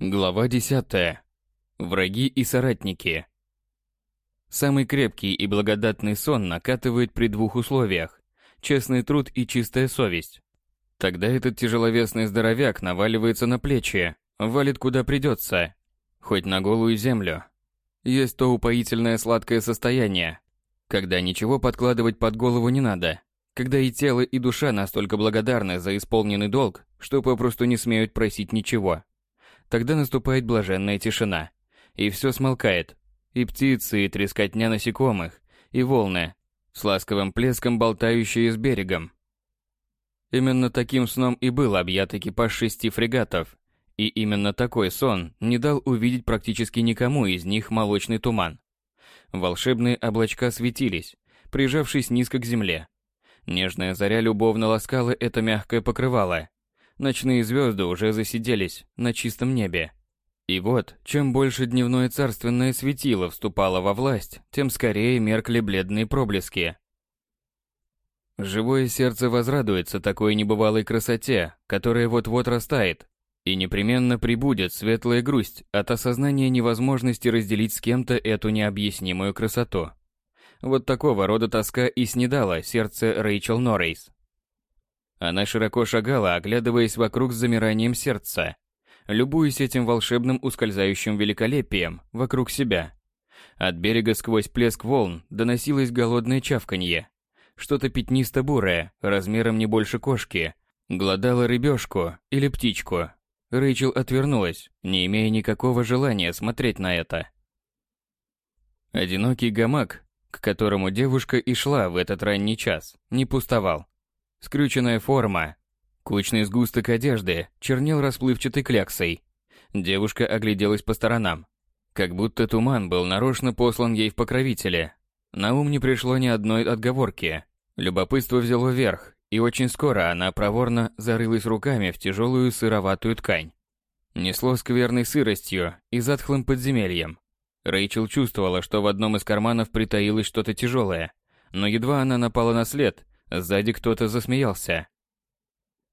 Глава 10. Враги и соратники. Самый крепкий и благодатный сон накатывает при двух условиях – честный труд и чистая совесть. Тогда этот тяжеловесный здоровяк наваливается на плечи, валит куда придется, хоть на голую землю. Есть то упоительное сладкое состояние, когда ничего подкладывать под голову не надо, когда и тело, и душа настолько благодарны за исполненный долг, что попросту не смеют просить ничего. Тогда наступает блаженная тишина, и все смолкает. И птицы, и трескотня насекомых, и волны, с ласковым плеском болтающие с берегом. Именно таким сном и был объят экипаж шести фрегатов, и именно такой сон не дал увидеть практически никому из них молочный туман. Волшебные облачка светились, прижавшись низко к земле. Нежная заря любовно ласкала это мягкое покрывало, Ночные звезды уже засиделись на чистом небе. И вот, чем больше дневное царственное светило вступало во власть, тем скорее меркли бледные проблески. Живое сердце возрадуется такой небывалой красоте, которая вот-вот растает, и непременно прибудет светлая грусть от осознания невозможности разделить с кем-то эту необъяснимую красоту. Вот такого рода тоска и снедала сердце Рэйчел Норрейс. Она широко шагала, оглядываясь вокруг с замиранием сердца, любуясь этим волшебным ускользающим великолепием вокруг себя. От берега сквозь плеск волн доносилось голодное чавканье. Что-то пятнисто-бурое, размером не больше кошки, гладало рыбешку или птичку. Рэйчел отвернулась, не имея никакого желания смотреть на это. Одинокий гамак, к которому девушка и шла в этот ранний час, не пустовал. Скрюченная форма. Кучный сгусток одежды чернел расплывчатой кляксой. Девушка огляделась по сторонам. Как будто туман был нарочно послан ей в покровители. На ум не пришло ни одной отговорки. Любопытство взяло верх, и очень скоро она проворно зарылась руками в тяжелую сыроватую ткань. Несло скверной сыростью и затхлым подземельем. Рэйчел чувствовала, что в одном из карманов притаилось что-то тяжелое, но едва она напала на след, Сзади кто-то засмеялся.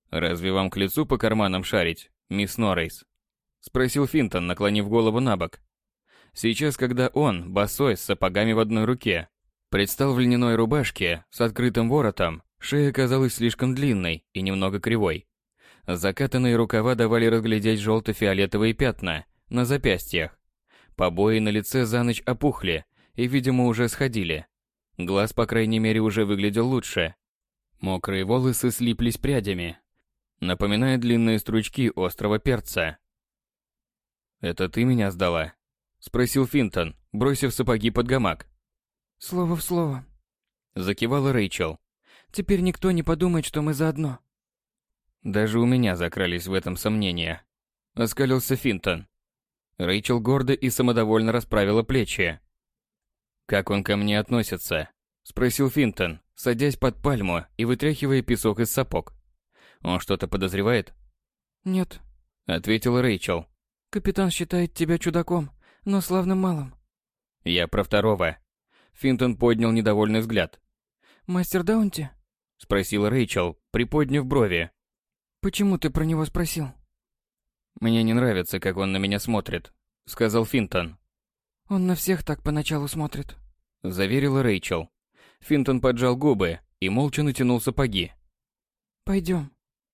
«Разве вам к лицу по карманам шарить, мисс Норрейс?» Спросил Финтон, наклонив голову на бок. Сейчас, когда он, босой, с сапогами в одной руке, предстал в льняной рубашке с открытым воротом, шея казалась слишком длинной и немного кривой. Закатанные рукава давали разглядеть желто-фиолетовые пятна на запястьях. Побои на лице за ночь опухли и, видимо, уже сходили. Глаз, по крайней мере, уже выглядел лучше. Мокрые волосы слиплись прядями, напоминая длинные стручки острого перца. «Это ты меня сдала?» — спросил Финтон, бросив сапоги под гамак. «Слово в слово», — закивала Рэйчел. «Теперь никто не подумает, что мы заодно». Даже у меня закрались в этом сомнения. Оскалился Финтон. Рэйчел гордо и самодовольно расправила плечи. «Как он ко мне относится?» — спросил Финтон, садясь под пальму и вытряхивая песок из сапог. «Он что-то подозревает?» «Нет», — ответила Рэйчел. «Капитан считает тебя чудаком, но славным малым». «Я про второго». Финтон поднял недовольный взгляд. «Мастер Даунти?» — спросила Рэйчел, приподняв брови. «Почему ты про него спросил?» «Мне не нравится, как он на меня смотрит», — сказал Финтон. «Он на всех так поначалу смотрит», — заверила Рэйчел. Финтон поджал губы и молча натянул сапоги. «Пойдем».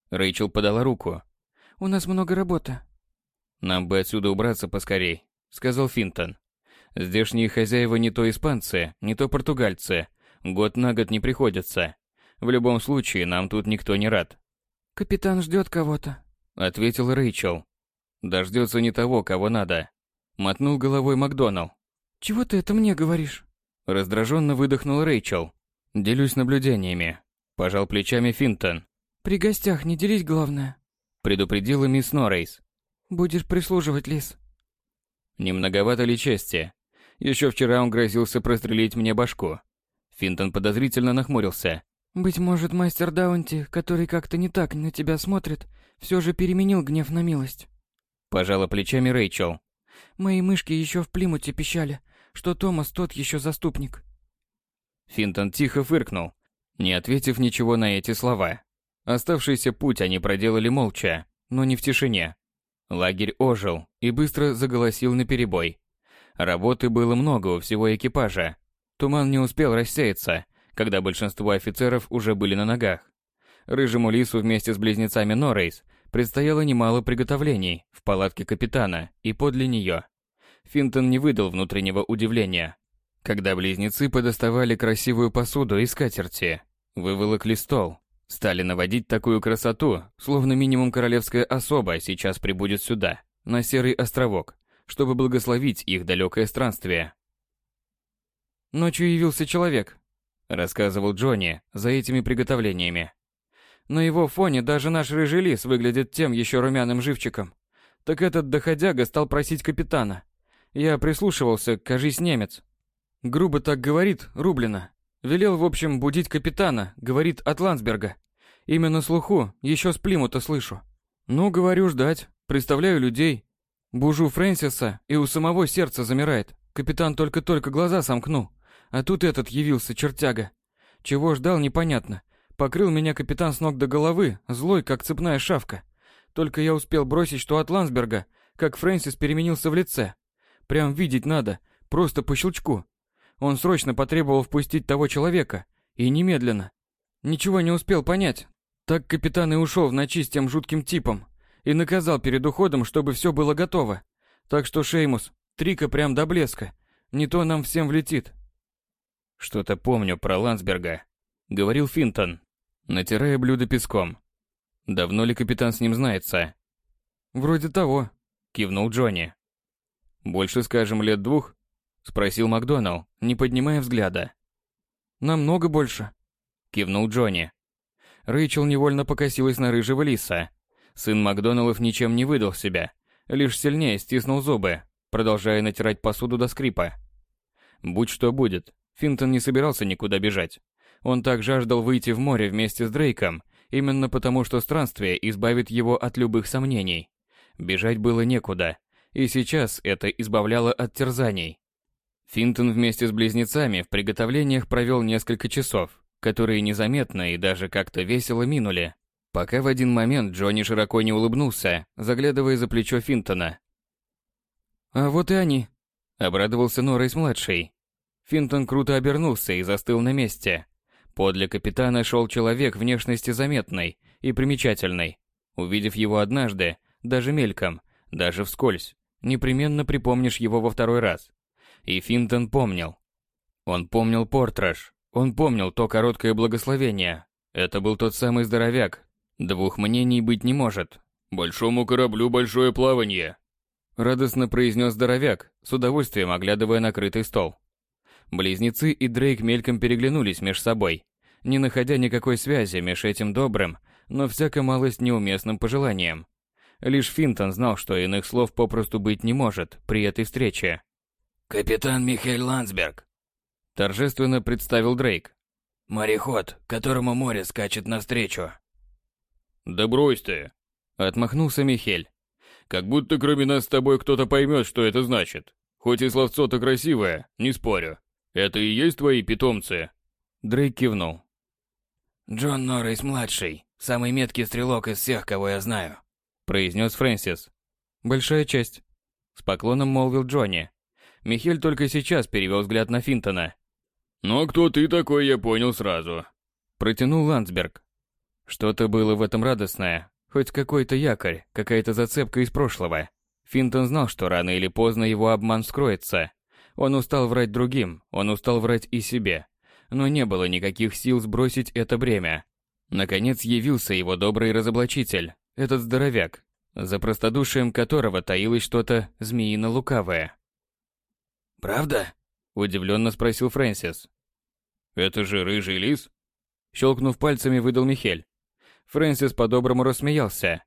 Рэйчел подала руку. «У нас много работы». «Нам бы отсюда убраться поскорей», — сказал Финтон. «Здешние хозяева не то испанцы, не то португальцы. Год на год не приходятся. В любом случае, нам тут никто не рад». «Капитан ждет кого-то», — ответил Рэйчел. «Дождется не того, кого надо». Мотнул головой Макдоналл. «Чего ты это мне говоришь?» Раздраженно выдохнул Рэйчел. Делюсь наблюдениями. Пожал плечами Финтон. При гостях не делись, главное. Предупредила мисс Норрейс. Будешь прислуживать, Лис. Немноговато ли чести? Еще вчера он грозился прострелить мне башку. Финтон подозрительно нахмурился. Быть может, мастер Даунти, который как-то не так на тебя смотрит, все же переменил гнев на милость. Пожала плечами Рэйчел. Мои мышки еще в Плимуте пищали, что Томас тот еще заступник. Финтон тихо фыркнул, не ответив ничего на эти слова. Оставшийся путь они проделали молча, но не в тишине. Лагерь ожил и быстро заголосил на перебой. Работы было много у всего экипажа. Туман не успел рассеяться, когда большинство офицеров уже были на ногах. Рыжему лису вместе с близнецами Норрейс предстояло немало приготовлений в палатке капитана и подле нее. Финтон не выдал внутреннего удивления. Когда близнецы подоставали красивую посуду из скатерти, выволокли стол, стали наводить такую красоту, словно минимум королевская особа сейчас прибудет сюда, на Серый островок, чтобы благословить их далекое странствие. «Ночью явился человек», — рассказывал Джонни за этими приготовлениями. На его фоне даже наш рыжий лис выглядит тем еще румяным живчиком. Так этот доходяга стал просить капитана. Я прислушивался, кажись, немец. Грубо так говорит, Рублина. Велел, в общем, будить капитана, говорит от Ландсберга. Именно слуху, еще с Плимута слышу. Ну, говорю, ждать. Представляю людей. Бужу Фрэнсиса, и у самого сердце замирает. Капитан только-только глаза сомкнул. А тут этот явился, чертяга. Чего ждал, непонятно. Покрыл меня капитан с ног до головы, злой, как цепная шавка. Только я успел бросить, что от Лансберга, как Фрэнсис переменился в лице. Прям видеть надо, просто по щелчку. Он срочно потребовал впустить того человека, и немедленно. Ничего не успел понять. Так капитан и ушел в ночи с тем жутким типом. И наказал перед уходом, чтобы все было готово. Так что, Шеймус, трика прям до блеска. Не то нам всем влетит. Что-то помню про Лансберга, говорил Финтон натирая блюдо песком. Давно ли капитан с ним знается? Вроде того, кивнул Джонни. Больше, скажем, лет двух? спросил Макдоналл, не поднимая взгляда. Намного больше, кивнул Джонни. Рэйчел невольно покосилась на рыжего лиса. Сын Макдоналлов ничем не выдал себя, лишь сильнее стиснул зубы, продолжая натирать посуду до скрипа. Будь что будет, Финтон не собирался никуда бежать. Он так жаждал выйти в море вместе с Дрейком, именно потому что странствие избавит его от любых сомнений. Бежать было некуда, и сейчас это избавляло от терзаний. Финтон вместе с близнецами в приготовлениях провел несколько часов, которые незаметно и даже как-то весело минули, пока в один момент Джонни широко не улыбнулся, заглядывая за плечо Финтона. «А вот и они», — обрадовался Норрис-младший. Финтон круто обернулся и застыл на месте, Подле капитана шел человек внешности заметной и примечательной. Увидев его однажды, даже мельком, даже вскользь, непременно припомнишь его во второй раз. И Финтон помнил. Он помнил портраж, он помнил то короткое благословение. Это был тот самый здоровяк. Двух мнений быть не может. «Большому кораблю большое плавание», — радостно произнес здоровяк, с удовольствием оглядывая накрытый стол. Близнецы и Дрейк мельком переглянулись меж собой, не находя никакой связи между этим добрым, но всяко малость неуместным пожеланием. Лишь Финтон знал, что иных слов попросту быть не может при этой встрече. «Капитан Михаил Ландсберг», — торжественно представил Дрейк. «Мореход, которому море скачет навстречу». «Да брось ты», — отмахнулся Михель. «Как будто кроме нас с тобой кто-то поймет, что это значит. Хоть и словцо-то красивое, не спорю. Это и есть твои питомцы?» Дрейк кивнул. «Джон Норрис-младший, самый меткий стрелок из всех, кого я знаю», — произнес Фрэнсис. «Большая честь», — с поклоном молвил Джонни. Михель только сейчас перевел взгляд на Финтона. «Но кто ты такой, я понял сразу», — протянул Ландсберг. Что-то было в этом радостное, хоть какой-то якорь, какая-то зацепка из прошлого. Финтон знал, что рано или поздно его обман вскроется. Он устал врать другим, он устал врать и себе но не было никаких сил сбросить это бремя. Наконец явился его добрый разоблачитель, этот здоровяк, за простодушием которого таилось что-то змеино-лукавое. «Правда?» – удивленно спросил Фрэнсис. «Это же рыжий лис?» Щелкнув пальцами, выдал Михель. Фрэнсис по-доброму рассмеялся.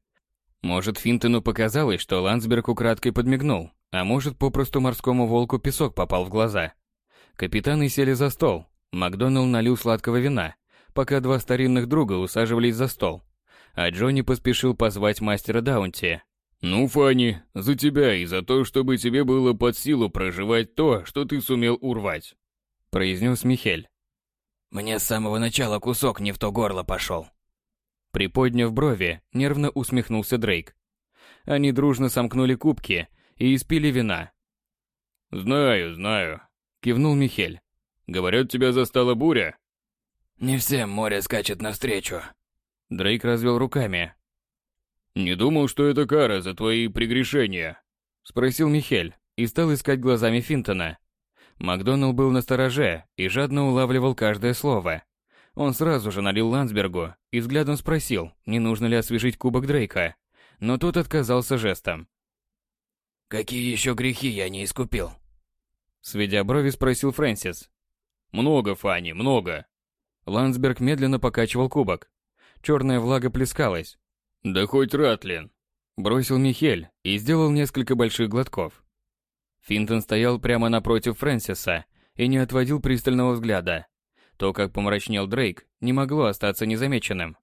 Может, Финтону показалось, что Ландсберг украдкой подмигнул, а может, попросту морскому волку песок попал в глаза. Капитаны сели за стол, Макдоналл налил сладкого вина, пока два старинных друга усаживались за стол. А Джонни поспешил позвать мастера Даунти. «Ну, Фанни, за тебя и за то, чтобы тебе было под силу проживать то, что ты сумел урвать», — произнес Михель. «Мне с самого начала кусок не в то горло пошел». Приподняв брови, нервно усмехнулся Дрейк. Они дружно сомкнули кубки и испили вина. «Знаю, знаю», — кивнул Михель. «Говорят, тебя застала буря?» «Не всем море скачет навстречу». Дрейк развел руками. «Не думал, что это кара за твои прегрешения?» — спросил Михель и стал искать глазами Финтона. Макдоналл был на стороже и жадно улавливал каждое слово. Он сразу же налил Ландсбергу и взглядом спросил, не нужно ли освежить кубок Дрейка, но тот отказался жестом. «Какие еще грехи я не искупил?» Сведя брови, спросил Фрэнсис. «Много, Фанни, много». Ландсберг медленно покачивал кубок. Черная влага плескалась. «Да хоть Ратлин!» Бросил Михель и сделал несколько больших глотков. Финтон стоял прямо напротив Фрэнсиса и не отводил пристального взгляда. То, как помрачнел Дрейк, не могло остаться незамеченным.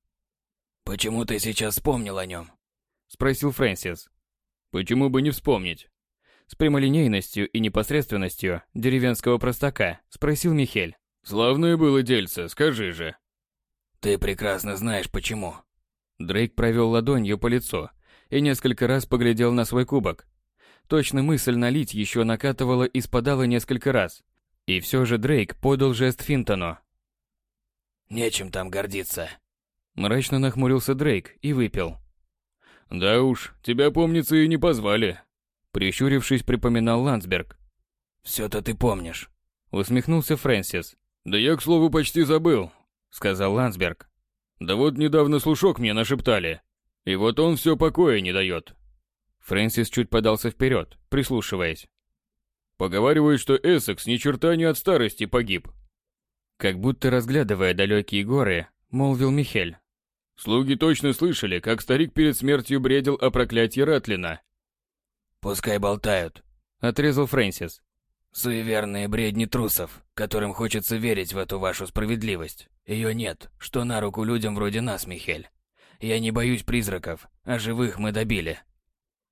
«Почему ты сейчас вспомнил о нем?» – спросил Фрэнсис. «Почему бы не вспомнить?» С прямолинейностью и непосредственностью деревенского простака спросил Михель. «Славное было дельце, скажи же». «Ты прекрасно знаешь, почему». Дрейк провел ладонью по лицу и несколько раз поглядел на свой кубок. Точно мысль налить еще накатывала и спадала несколько раз, и все же Дрейк подал жест Финтону. «Нечем там гордиться». Мрачно нахмурился Дрейк и выпил. «Да уж, тебя, помнится, и не позвали». Прищурившись, припоминал Ландсберг. «Все-то ты помнишь», — усмехнулся Фрэнсис. «Да я, к слову, почти забыл», — сказал Ландсберг. «Да вот недавно слушок мне нашептали. И вот он все покоя не дает». Фрэнсис чуть подался вперед, прислушиваясь. Поговаривают, что Эссекс ни черта не от старости погиб. Как будто разглядывая далекие горы, молвил Михель. Слуги точно слышали, как старик перед смертью бредил о проклятии Ратлина. «Пускай болтают», — отрезал Фрэнсис. «Суеверные бредни трусов, которым хочется верить в эту вашу справедливость. Ее нет, что на руку людям вроде нас, Михель. Я не боюсь призраков, а живых мы добили».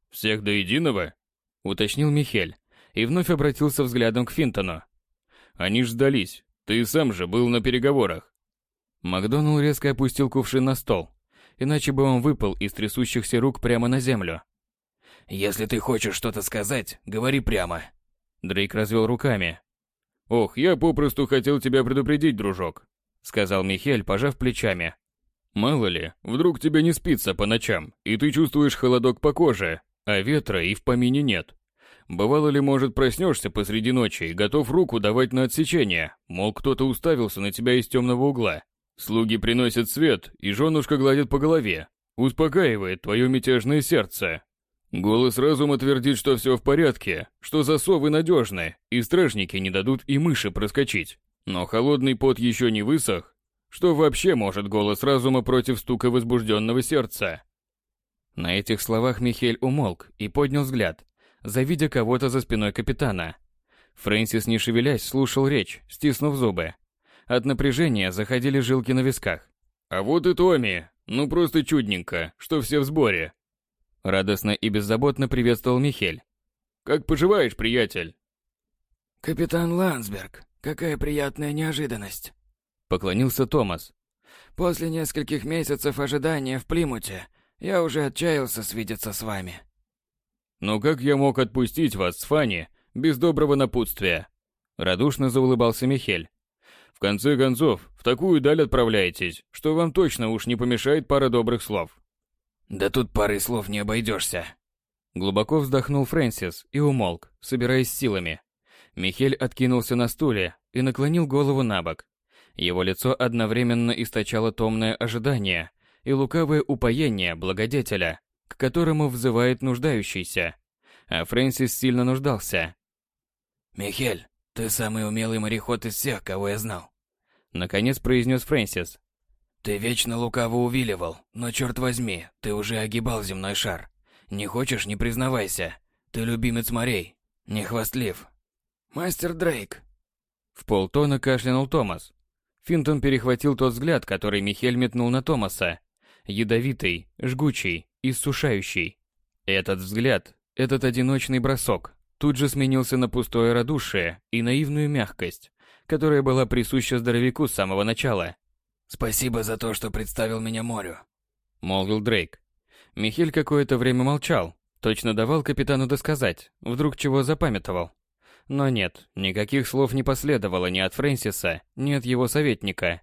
«Всех до единого?» — уточнил Михель и вновь обратился взглядом к Финтону. «Они ж сдались. Ты сам же был на переговорах». Макдоналл резко опустил кувшин на стол, иначе бы он выпал из трясущихся рук прямо на землю. «Если ты хочешь что-то сказать, говори прямо». Дрейк развел руками. «Ох, я попросту хотел тебя предупредить, дружок», — сказал Михель, пожав плечами. «Мало ли, вдруг тебе не спится по ночам, и ты чувствуешь холодок по коже, а ветра и в помине нет. Бывало ли, может, проснешься посреди ночи и готов руку давать на отсечение, мол, кто-то уставился на тебя из темного угла. Слуги приносят свет, и женушка гладит по голове, успокаивает твое мятежное сердце. Голос разума твердит, что все в порядке, что засовы надежны, и стражники не дадут и мыши проскочить. Но холодный пот еще не высох. Что вообще может голос разума против стука возбужденного сердца? На этих словах Михель умолк и поднял взгляд завидя кого-то за спиной капитана. Фрэнсис, не шевелясь, слушал речь, стиснув зубы. От напряжения заходили жилки на висках. «А вот и Томми! Ну просто чудненько, что все в сборе!» Радостно и беззаботно приветствовал Михель. «Как поживаешь, приятель?» «Капитан Ландсберг, какая приятная неожиданность!» Поклонился Томас. «После нескольких месяцев ожидания в Плимуте я уже отчаялся свидеться с вами». Но как я мог отпустить вас с Фанни без доброго напутствия? Радушно заулыбался Михель. В конце концов, в такую даль отправляетесь, что вам точно уж не помешает пара добрых слов. Да тут пары слов не обойдешься. Глубоко вздохнул Фрэнсис и умолк, собираясь силами. Михель откинулся на стуле и наклонил голову на бок. Его лицо одновременно источало томное ожидание и лукавое упоение благодетеля к которому взывает нуждающийся. А Фрэнсис сильно нуждался. «Михель, ты самый умелый мореход из всех, кого я знал», — наконец произнес Фрэнсис. «Ты вечно лукаво увиливал, но черт возьми, ты уже огибал земной шар. Не хочешь, не признавайся. Ты любимец морей, не хвастлив. Мастер Дрейк». В полтона кашлянул Томас. Финтон перехватил тот взгляд, который Михель метнул на Томаса. Ядовитый, жгучий, иссушающий. Этот взгляд, этот одиночный бросок тут же сменился на пустое радушие и наивную мягкость, которая была присуща здоровяку с самого начала. «Спасибо за то, что представил меня морю», — молвил Дрейк. Михель какое-то время молчал, Точно давал капитану досказать, вдруг чего запамятовал. Но нет, никаких слов не последовало ни от Фрэнсиса, ни от его советника.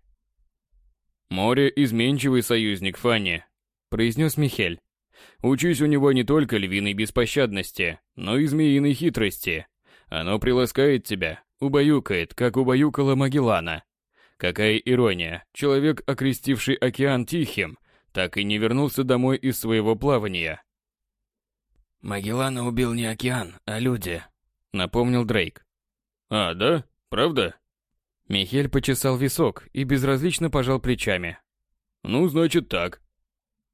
«Море – изменчивый союзник, Фанни», – произнес Михель. «Учись у него не только львиной беспощадности, но и змеиной хитрости. Оно приласкает тебя, убаюкает, как убаюкала Магеллана. Какая ирония, человек, окрестивший океан Тихим, так и не вернулся домой из своего плавания». «Магеллана убил не океан, а люди», — напомнил Дрейк. «А, да? Правда?» Михель почесал висок и безразлично пожал плечами. «Ну, значит так».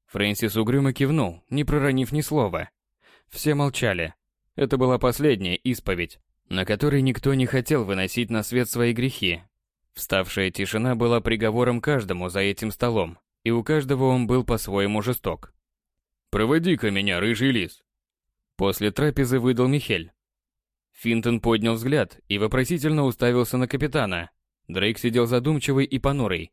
Фрэнсис угрюмо кивнул, не проронив ни слова. Все молчали. Это была последняя исповедь, на которой никто не хотел выносить на свет свои грехи. Вставшая тишина была приговором каждому за этим столом, и у каждого он был по-своему жесток. «Проводи-ка меня, рыжий лис!» После трапезы выдал Михель. Финтон поднял взгляд и вопросительно уставился на капитана, Дрейк сидел задумчивый и понурый.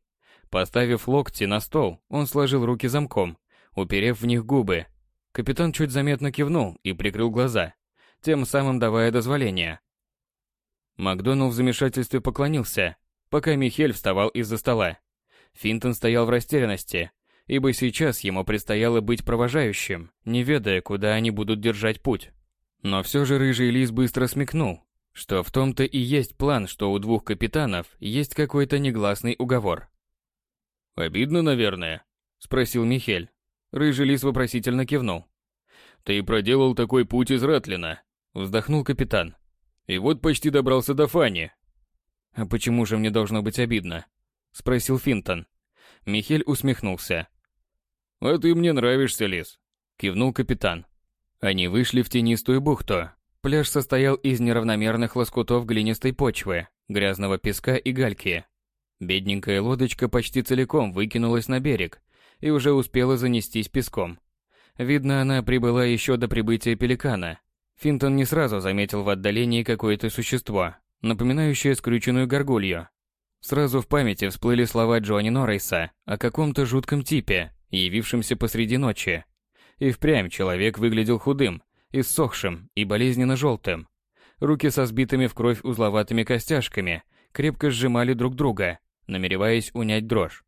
Поставив локти на стол, он сложил руки замком, уперев в них губы. Капитан чуть заметно кивнул и прикрыл глаза, тем самым давая дозволение. Макдоналл в замешательстве поклонился, пока Михель вставал из-за стола. Финтон стоял в растерянности, ибо сейчас ему предстояло быть провожающим, не ведая, куда они будут держать путь. Но все же рыжий лис быстро смекнул, что в том-то и есть план, что у двух капитанов есть какой-то негласный уговор. «Обидно, наверное?» – спросил Михель. Рыжий лис вопросительно кивнул. «Ты проделал такой путь из Ратлина», – вздохнул капитан. «И вот почти добрался до Фани». «А почему же мне должно быть обидно?» – спросил Финтон. Михель усмехнулся. «А ты мне нравишься, лис», – кивнул капитан. Они вышли в тенистую бухту, Пляж состоял из неравномерных лоскутов глинистой почвы, грязного песка и гальки. Бедненькая лодочка почти целиком выкинулась на берег и уже успела занестись песком. Видно, она прибыла еще до прибытия пеликана. Финтон не сразу заметил в отдалении какое-то существо, напоминающее скрюченную горгулью. Сразу в памяти всплыли слова Джонни Норрейса о каком-то жутком типе, явившемся посреди ночи. И впрямь человек выглядел худым, иссохшим и болезненно желтым. Руки со сбитыми в кровь узловатыми костяшками крепко сжимали друг друга, намереваясь унять дрожь.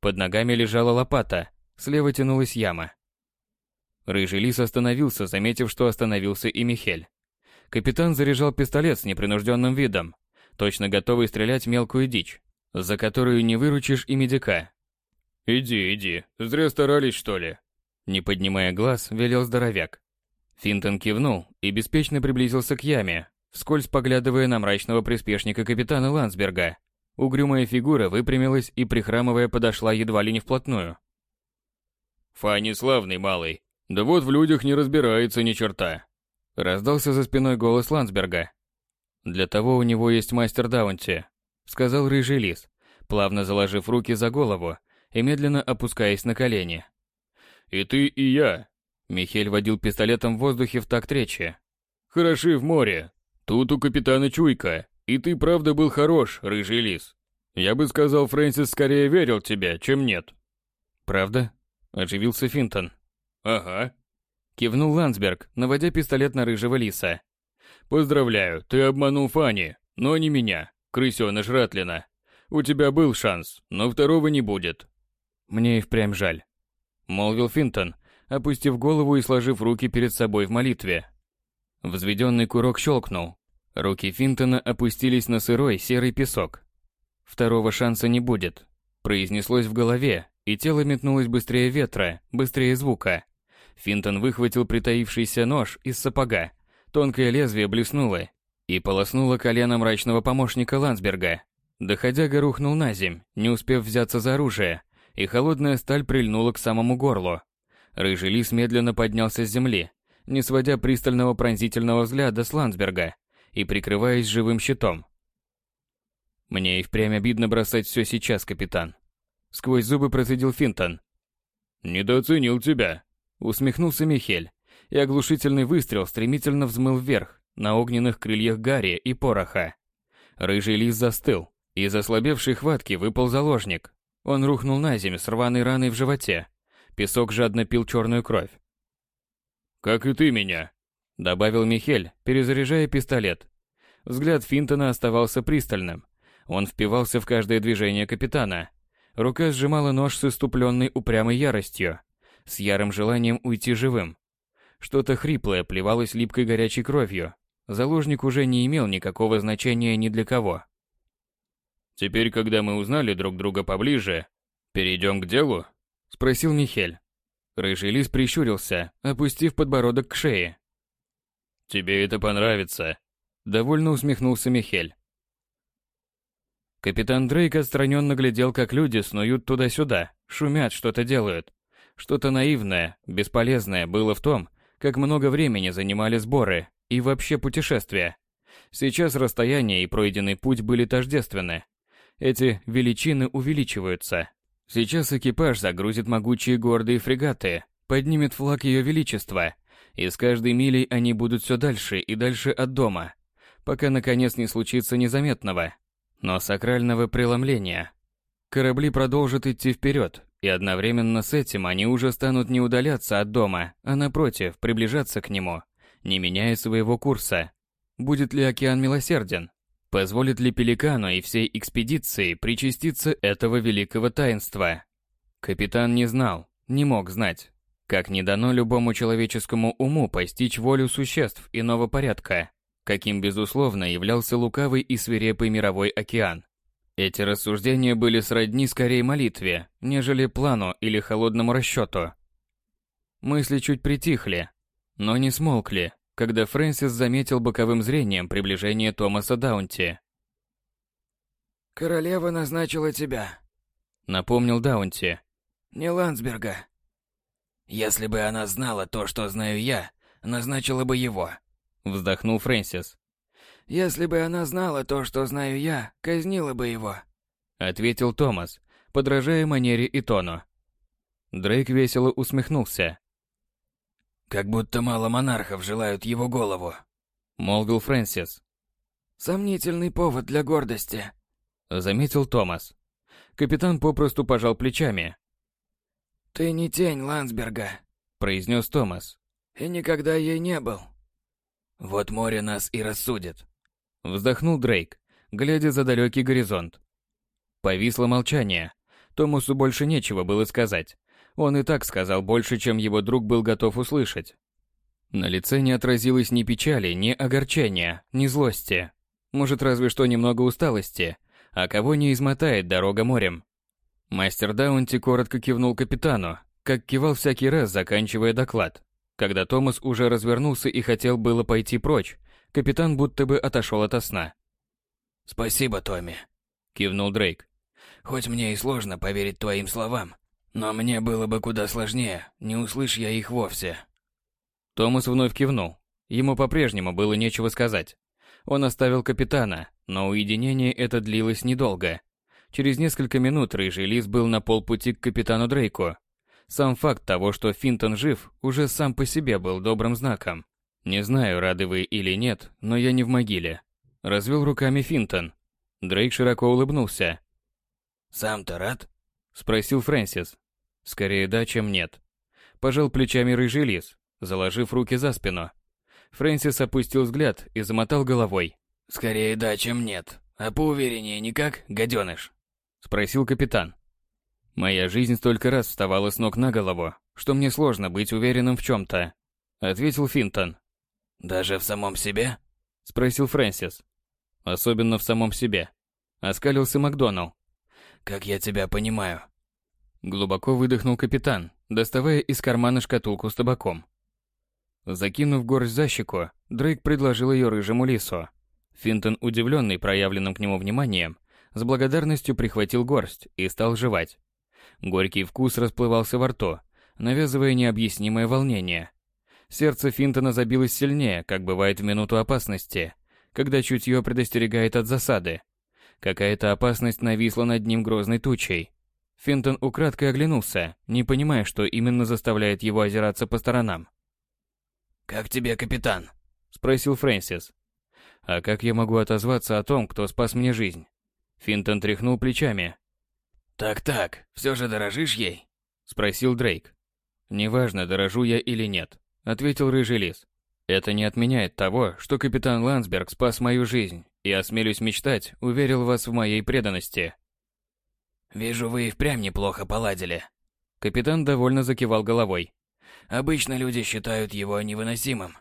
Под ногами лежала лопата, слева тянулась яма. Рыжий лис остановился, заметив, что остановился и Михель. Капитан заряжал пистолет с непринужденным видом, точно готовый стрелять мелкую дичь, за которую не выручишь и медика. «Иди, иди, зря старались, что ли?» Не поднимая глаз, велел здоровяк. Финтон кивнул и беспечно приблизился к яме, вскользь поглядывая на мрачного приспешника капитана Ландсберга. Угрюмая фигура выпрямилась и, прихрамывая, подошла едва ли не вплотную. «Фанни славный малый, да вот в людях не разбирается ни черта!» Раздался за спиной голос Ландсберга. «Для того у него есть мастер Даунти», — сказал рыжий лис, плавно заложив руки за голову и медленно опускаясь на колени. «И ты, и я, Михель водил пистолетом в воздухе в такт речи. «Хороши в море. Тут у капитана чуйка. И ты правда был хорош, рыжий лис. Я бы сказал, Фрэнсис скорее верил тебе, чем нет». «Правда?» – оживился Финтон. «Ага», – кивнул Ландсберг, наводя пистолет на рыжего лиса. «Поздравляю, ты обманул Фанни, но не меня, крысёныш Ратлина. У тебя был шанс, но второго не будет». «Мне и впрямь жаль», – молвил Финтон, опустив голову и сложив руки перед собой в молитве. Взведенный курок щелкнул. Руки Финтона опустились на сырой серый песок. «Второго шанса не будет», — произнеслось в голове, и тело метнулось быстрее ветра, быстрее звука. Финтон выхватил притаившийся нож из сапога. Тонкое лезвие блеснуло и полоснуло колено мрачного помощника Ландсберга. Доходяга рухнул на земь, не успев взяться за оружие, и холодная сталь прильнула к самому горлу. Рыжий лис медленно поднялся с земли, не сводя пристального пронзительного взгляда с Ландсберга и прикрываясь живым щитом. «Мне и впрямь обидно бросать все сейчас, капитан», — сквозь зубы процедил Финтон. «Недооценил тебя», — усмехнулся Михель, и оглушительный выстрел стремительно взмыл вверх на огненных крыльях Гарри и Пороха. Рыжий лис застыл, из ослабевшей хватки выпал заложник. Он рухнул на землю с рваной раной в животе, Песок жадно пил черную кровь. «Как и ты меня», — добавил Михель, перезаряжая пистолет. Взгляд Финтона оставался пристальным. Он впивался в каждое движение капитана. Рука сжимала нож с иступленной упрямой яростью, с ярым желанием уйти живым. Что-то хриплое плевалось липкой горячей кровью. Заложник уже не имел никакого значения ни для кого. «Теперь, когда мы узнали друг друга поближе, перейдем к делу?» — спросил Михель. Рыжий лис прищурился, опустив подбородок к шее. «Тебе это понравится», — довольно усмехнулся Михель. Капитан Дрейк отстраненно глядел, как люди снуют туда-сюда, шумят, что-то делают. Что-то наивное, бесполезное было в том, как много времени занимали сборы и вообще путешествия. Сейчас расстояние и пройденный путь были тождественны. Эти величины увеличиваются. Сейчас экипаж загрузит могучие гордые фрегаты, поднимет флаг Ее Величества, и с каждой милей они будут все дальше и дальше от дома, пока наконец не случится незаметного, но сакрального преломления. Корабли продолжат идти вперед, и одновременно с этим они уже станут не удаляться от дома, а напротив, приближаться к нему, не меняя своего курса. Будет ли океан милосерден? Позволит ли Пеликану и всей экспедиции причаститься этого великого таинства? Капитан не знал, не мог знать, как не дано любому человеческому уму постичь волю существ иного порядка, каким безусловно являлся лукавый и свирепый мировой океан. Эти рассуждения были сродни скорее молитве, нежели плану или холодному расчету. Мысли чуть притихли, но не смолкли, когда Фрэнсис заметил боковым зрением приближение Томаса Даунти. «Королева назначила тебя», — напомнил Даунти. «Не Ландсберга». «Если бы она знала то, что знаю я, назначила бы его», — вздохнул Фрэнсис. «Если бы она знала то, что знаю я, казнила бы его», — ответил Томас, подражая манере и тону. Дрейк весело усмехнулся. Как будто мало монархов желают его голову, молвил Фрэнсис. Сомнительный повод для гордости, заметил Томас. Капитан попросту пожал плечами. Ты не тень Ландсберга, произнес Томас. И никогда ей не был. Вот море нас и рассудит, вздохнул Дрейк, глядя за далекий горизонт. Повисло молчание. Томасу больше нечего было сказать. Он и так сказал больше, чем его друг был готов услышать. На лице не отразилось ни печали, ни огорчения, ни злости. Может, разве что немного усталости, а кого не измотает дорога морем. Мастер Даунти коротко кивнул капитану, как кивал всякий раз, заканчивая доклад. Когда Томас уже развернулся и хотел было пойти прочь, капитан будто бы отошел ото сна. «Спасибо, Томми», — кивнул Дрейк. «Хоть мне и сложно поверить твоим словам, но мне было бы куда сложнее, не услышь я их вовсе. Томас вновь кивнул. Ему по-прежнему было нечего сказать. Он оставил капитана, но уединение это длилось недолго. Через несколько минут рыжий лис был на полпути к капитану Дрейку. Сам факт того, что Финтон жив, уже сам по себе был добрым знаком. Не знаю, рады вы или нет, но я не в могиле. Развел руками Финтон. Дрейк широко улыбнулся. «Сам-то рад?» — спросил Фрэнсис. «Скорее да, чем нет». Пожал плечами рыжий лис, заложив руки за спину. Фрэнсис опустил взгляд и замотал головой. «Скорее да, чем нет. А поувереннее никак, гаденыш?» — спросил капитан. «Моя жизнь столько раз вставала с ног на голову, что мне сложно быть уверенным в чем-то», — ответил Финтон. «Даже в самом себе?» — спросил Фрэнсис. «Особенно в самом себе», — оскалился Макдоналл. Как я тебя понимаю. Глубоко выдохнул капитан, доставая из кармана шкатулку с табаком. Закинув горсть за щеку, Дрейк предложил ее рыжему лису. Финтон, удивленный проявленным к нему вниманием, с благодарностью прихватил горсть и стал жевать. Горький вкус расплывался во рту, навязывая необъяснимое волнение. Сердце Финтона забилось сильнее, как бывает в минуту опасности, когда чутье предостерегает от засады. Какая-то опасность нависла над ним грозной тучей. Финтон украдкой оглянулся, не понимая, что именно заставляет его озираться по сторонам. «Как тебе, капитан?» – спросил Фрэнсис. «А как я могу отозваться о том, кто спас мне жизнь?» Финтон тряхнул плечами. «Так-так, все же дорожишь ей?» – спросил Дрейк. «Неважно, дорожу я или нет», ответил рыжий лис. Это не отменяет того, что капитан Ландсберг спас мою жизнь, и осмелюсь мечтать, уверил вас в моей преданности. Вижу, вы и впрямь неплохо поладили. Капитан довольно закивал головой. Обычно люди считают его невыносимым.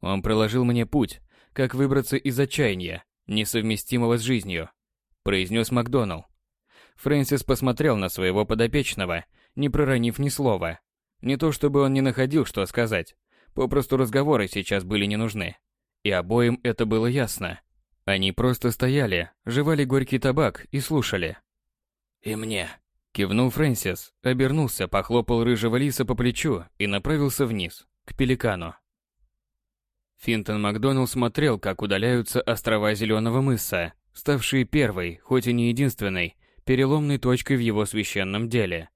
Он проложил мне путь, как выбраться из отчаяния, несовместимого с жизнью, произнес Макдоналл. Фрэнсис посмотрел на своего подопечного, не проронив ни слова. Не то чтобы он не находил, что сказать, попросту разговоры сейчас были не нужны. И обоим это было ясно. Они просто стояли, жевали горький табак и слушали. «И мне», — кивнул Фрэнсис, обернулся, похлопал рыжего лиса по плечу и направился вниз, к пеликану. Финтон Макдоналл смотрел, как удаляются острова Зеленого мыса, ставшие первой, хоть и не единственной, переломной точкой в его священном деле.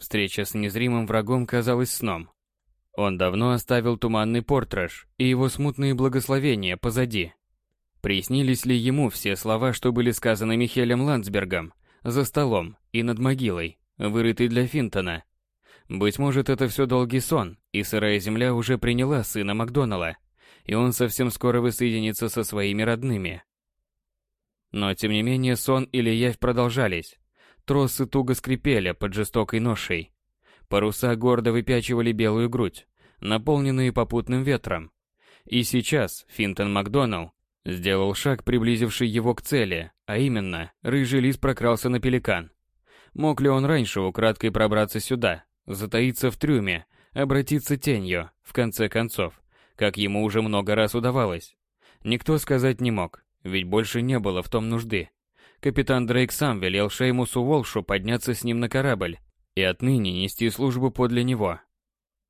Встреча с незримым врагом казалась сном. Он давно оставил туманный портраж и его смутные благословения позади. Приснились ли ему все слова, что были сказаны Михелем Ландсбергом, за столом и над могилой, вырытой для Финтона? Быть может, это все долгий сон, и сырая земля уже приняла сына Макдоналла, и он совсем скоро воссоединится со своими родными. Но тем не менее сон или явь продолжались. Тросы туго скрипели под жестокой ношей. Паруса гордо выпячивали белую грудь, наполненные попутным ветром. И сейчас Финтон Макдоналл сделал шаг, приблизивший его к цели, а именно, рыжий лис прокрался на пеликан. Мог ли он раньше украдкой пробраться сюда, затаиться в трюме, обратиться тенью, в конце концов, как ему уже много раз удавалось? Никто сказать не мог, ведь больше не было в том нужды. Капитан Дрейк сам велел Шеймусу Волшу подняться с ним на корабль и отныне нести службу подле него.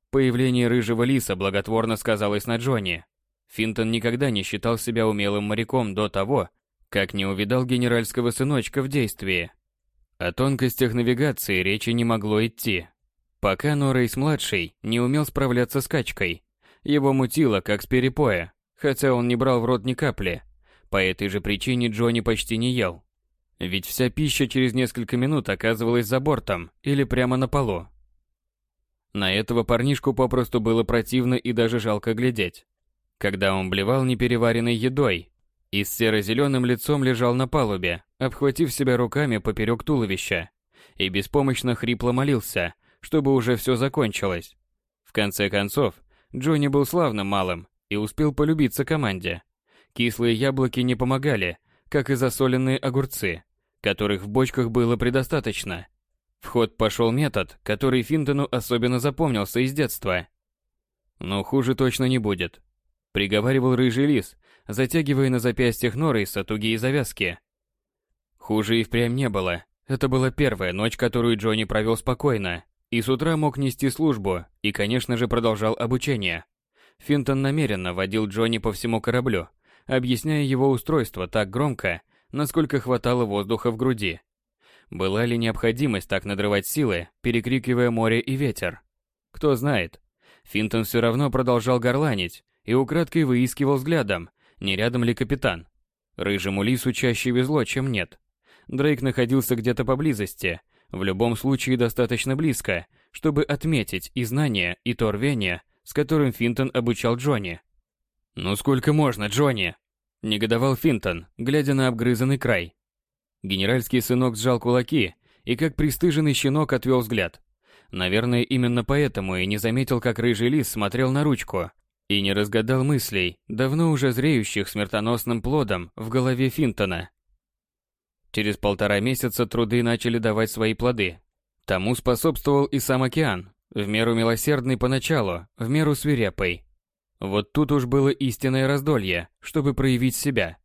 Появление рыжего лиса благотворно сказалось на Джонни. Финтон никогда не считал себя умелым моряком до того, как не увидал генеральского сыночка в действии. О тонкостях навигации речи не могло идти. Пока Норрейс-младший не умел справляться с качкой. Его мутило, как с перепоя, хотя он не брал в рот ни капли. По этой же причине Джонни почти не ел. Ведь вся пища через несколько минут оказывалась за бортом или прямо на полу. На этого парнишку попросту было противно и даже жалко глядеть. Когда он блевал непереваренной едой и с серо-зеленым лицом лежал на палубе, обхватив себя руками поперек туловища, и беспомощно хрипло молился, чтобы уже все закончилось. В конце концов, Джонни был славным малым и успел полюбиться команде. Кислые яблоки не помогали, как и засоленные огурцы, которых в бочках было предостаточно. В ход пошел метод, который Финтону особенно запомнился из детства. Но хуже точно не будет. Приговаривал рыжий лис, затягивая на запястьях Норриса тугие завязки. Хуже и впрямь не было. Это была первая ночь, которую Джонни провел спокойно, и с утра мог нести службу, и, конечно же, продолжал обучение. Финтон намеренно водил Джонни по всему кораблю, объясняя его устройство так громко, насколько хватало воздуха в груди. Была ли необходимость так надрывать силы, перекрикивая море и ветер? Кто знает. Финтон все равно продолжал горланить и украдкой выискивал взглядом, не рядом ли капитан. Рыжему лису чаще везло, чем нет. Дрейк находился где-то поблизости, в любом случае достаточно близко, чтобы отметить и знания, и то рвение, с которым Финтон обучал Джонни. «Ну сколько можно, Джонни?» – негодовал Финтон, глядя на обгрызанный край. Генеральский сынок сжал кулаки и как пристыженный щенок отвел взгляд. Наверное, именно поэтому и не заметил, как рыжий лис смотрел на ручку, и не разгадал мыслей, давно уже зреющих смертоносным плодом в голове Финтона. Через полтора месяца труды начали давать свои плоды. Тому способствовал и сам океан, в меру милосердный поначалу, в меру свирепый. Вот тут уж было истинное раздолье, чтобы проявить себя.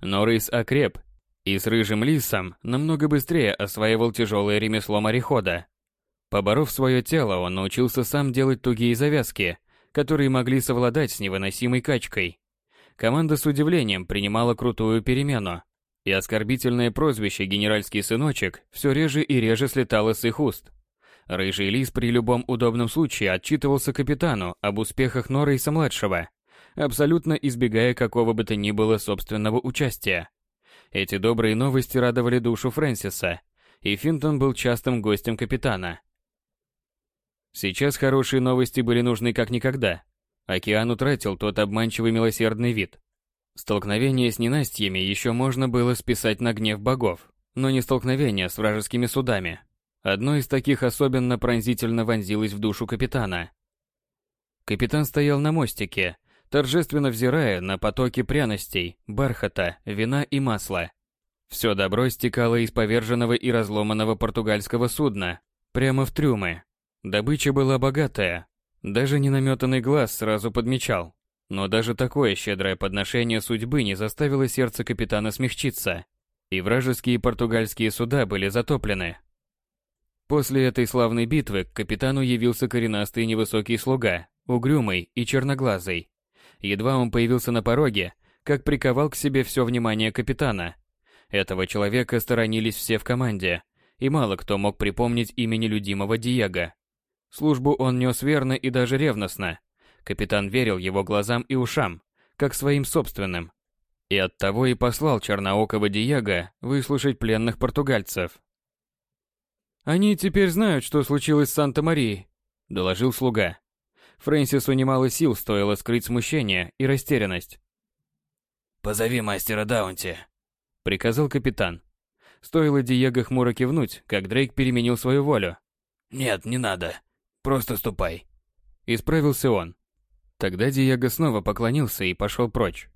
Но рыс окреп, и с рыжим лисом намного быстрее осваивал тяжелое ремесло морехода. Поборов свое тело, он научился сам делать тугие завязки, которые могли совладать с невыносимой качкой. Команда с удивлением принимала крутую перемену, и оскорбительное прозвище «генеральский сыночек» все реже и реже слетало с их уст. Рыжий лис при любом удобном случае отчитывался капитану об успехах Норрейса-младшего, абсолютно избегая какого бы то ни было собственного участия. Эти добрые новости радовали душу Фрэнсиса, и Финтон был частым гостем капитана. Сейчас хорошие новости были нужны как никогда. Океан утратил тот обманчивый милосердный вид. Столкновение с ненастьями еще можно было списать на гнев богов, но не столкновение с вражескими судами. Одно из таких особенно пронзительно вонзилось в душу капитана. Капитан стоял на мостике, торжественно взирая на потоки пряностей, бархата, вина и масла. Все добро стекало из поверженного и разломанного португальского судна прямо в трюмы. Добыча была богатая. Даже ненаметанный глаз сразу подмечал. Но даже такое щедрое подношение судьбы не заставило сердце капитана смягчиться. И вражеские португальские суда были затоплены. После этой славной битвы к капитану явился коренастый невысокий слуга, угрюмый и черноглазый. Едва он появился на пороге, как приковал к себе все внимание капитана. Этого человека сторонились все в команде, и мало кто мог припомнить имени любимого Диего. Службу он нес верно и даже ревностно. Капитан верил его глазам и ушам, как своим собственным. И оттого и послал черноокого Диего выслушать пленных португальцев. «Они теперь знают, что случилось с Санта-Марией», — доложил слуга. Фрэнсису немало сил стоило скрыть смущение и растерянность. «Позови мастера Даунти», — приказал капитан. Стоило Диего хмуро кивнуть, как Дрейк переменил свою волю. «Нет, не надо. Просто ступай». Исправился он. Тогда Диего снова поклонился и пошел прочь.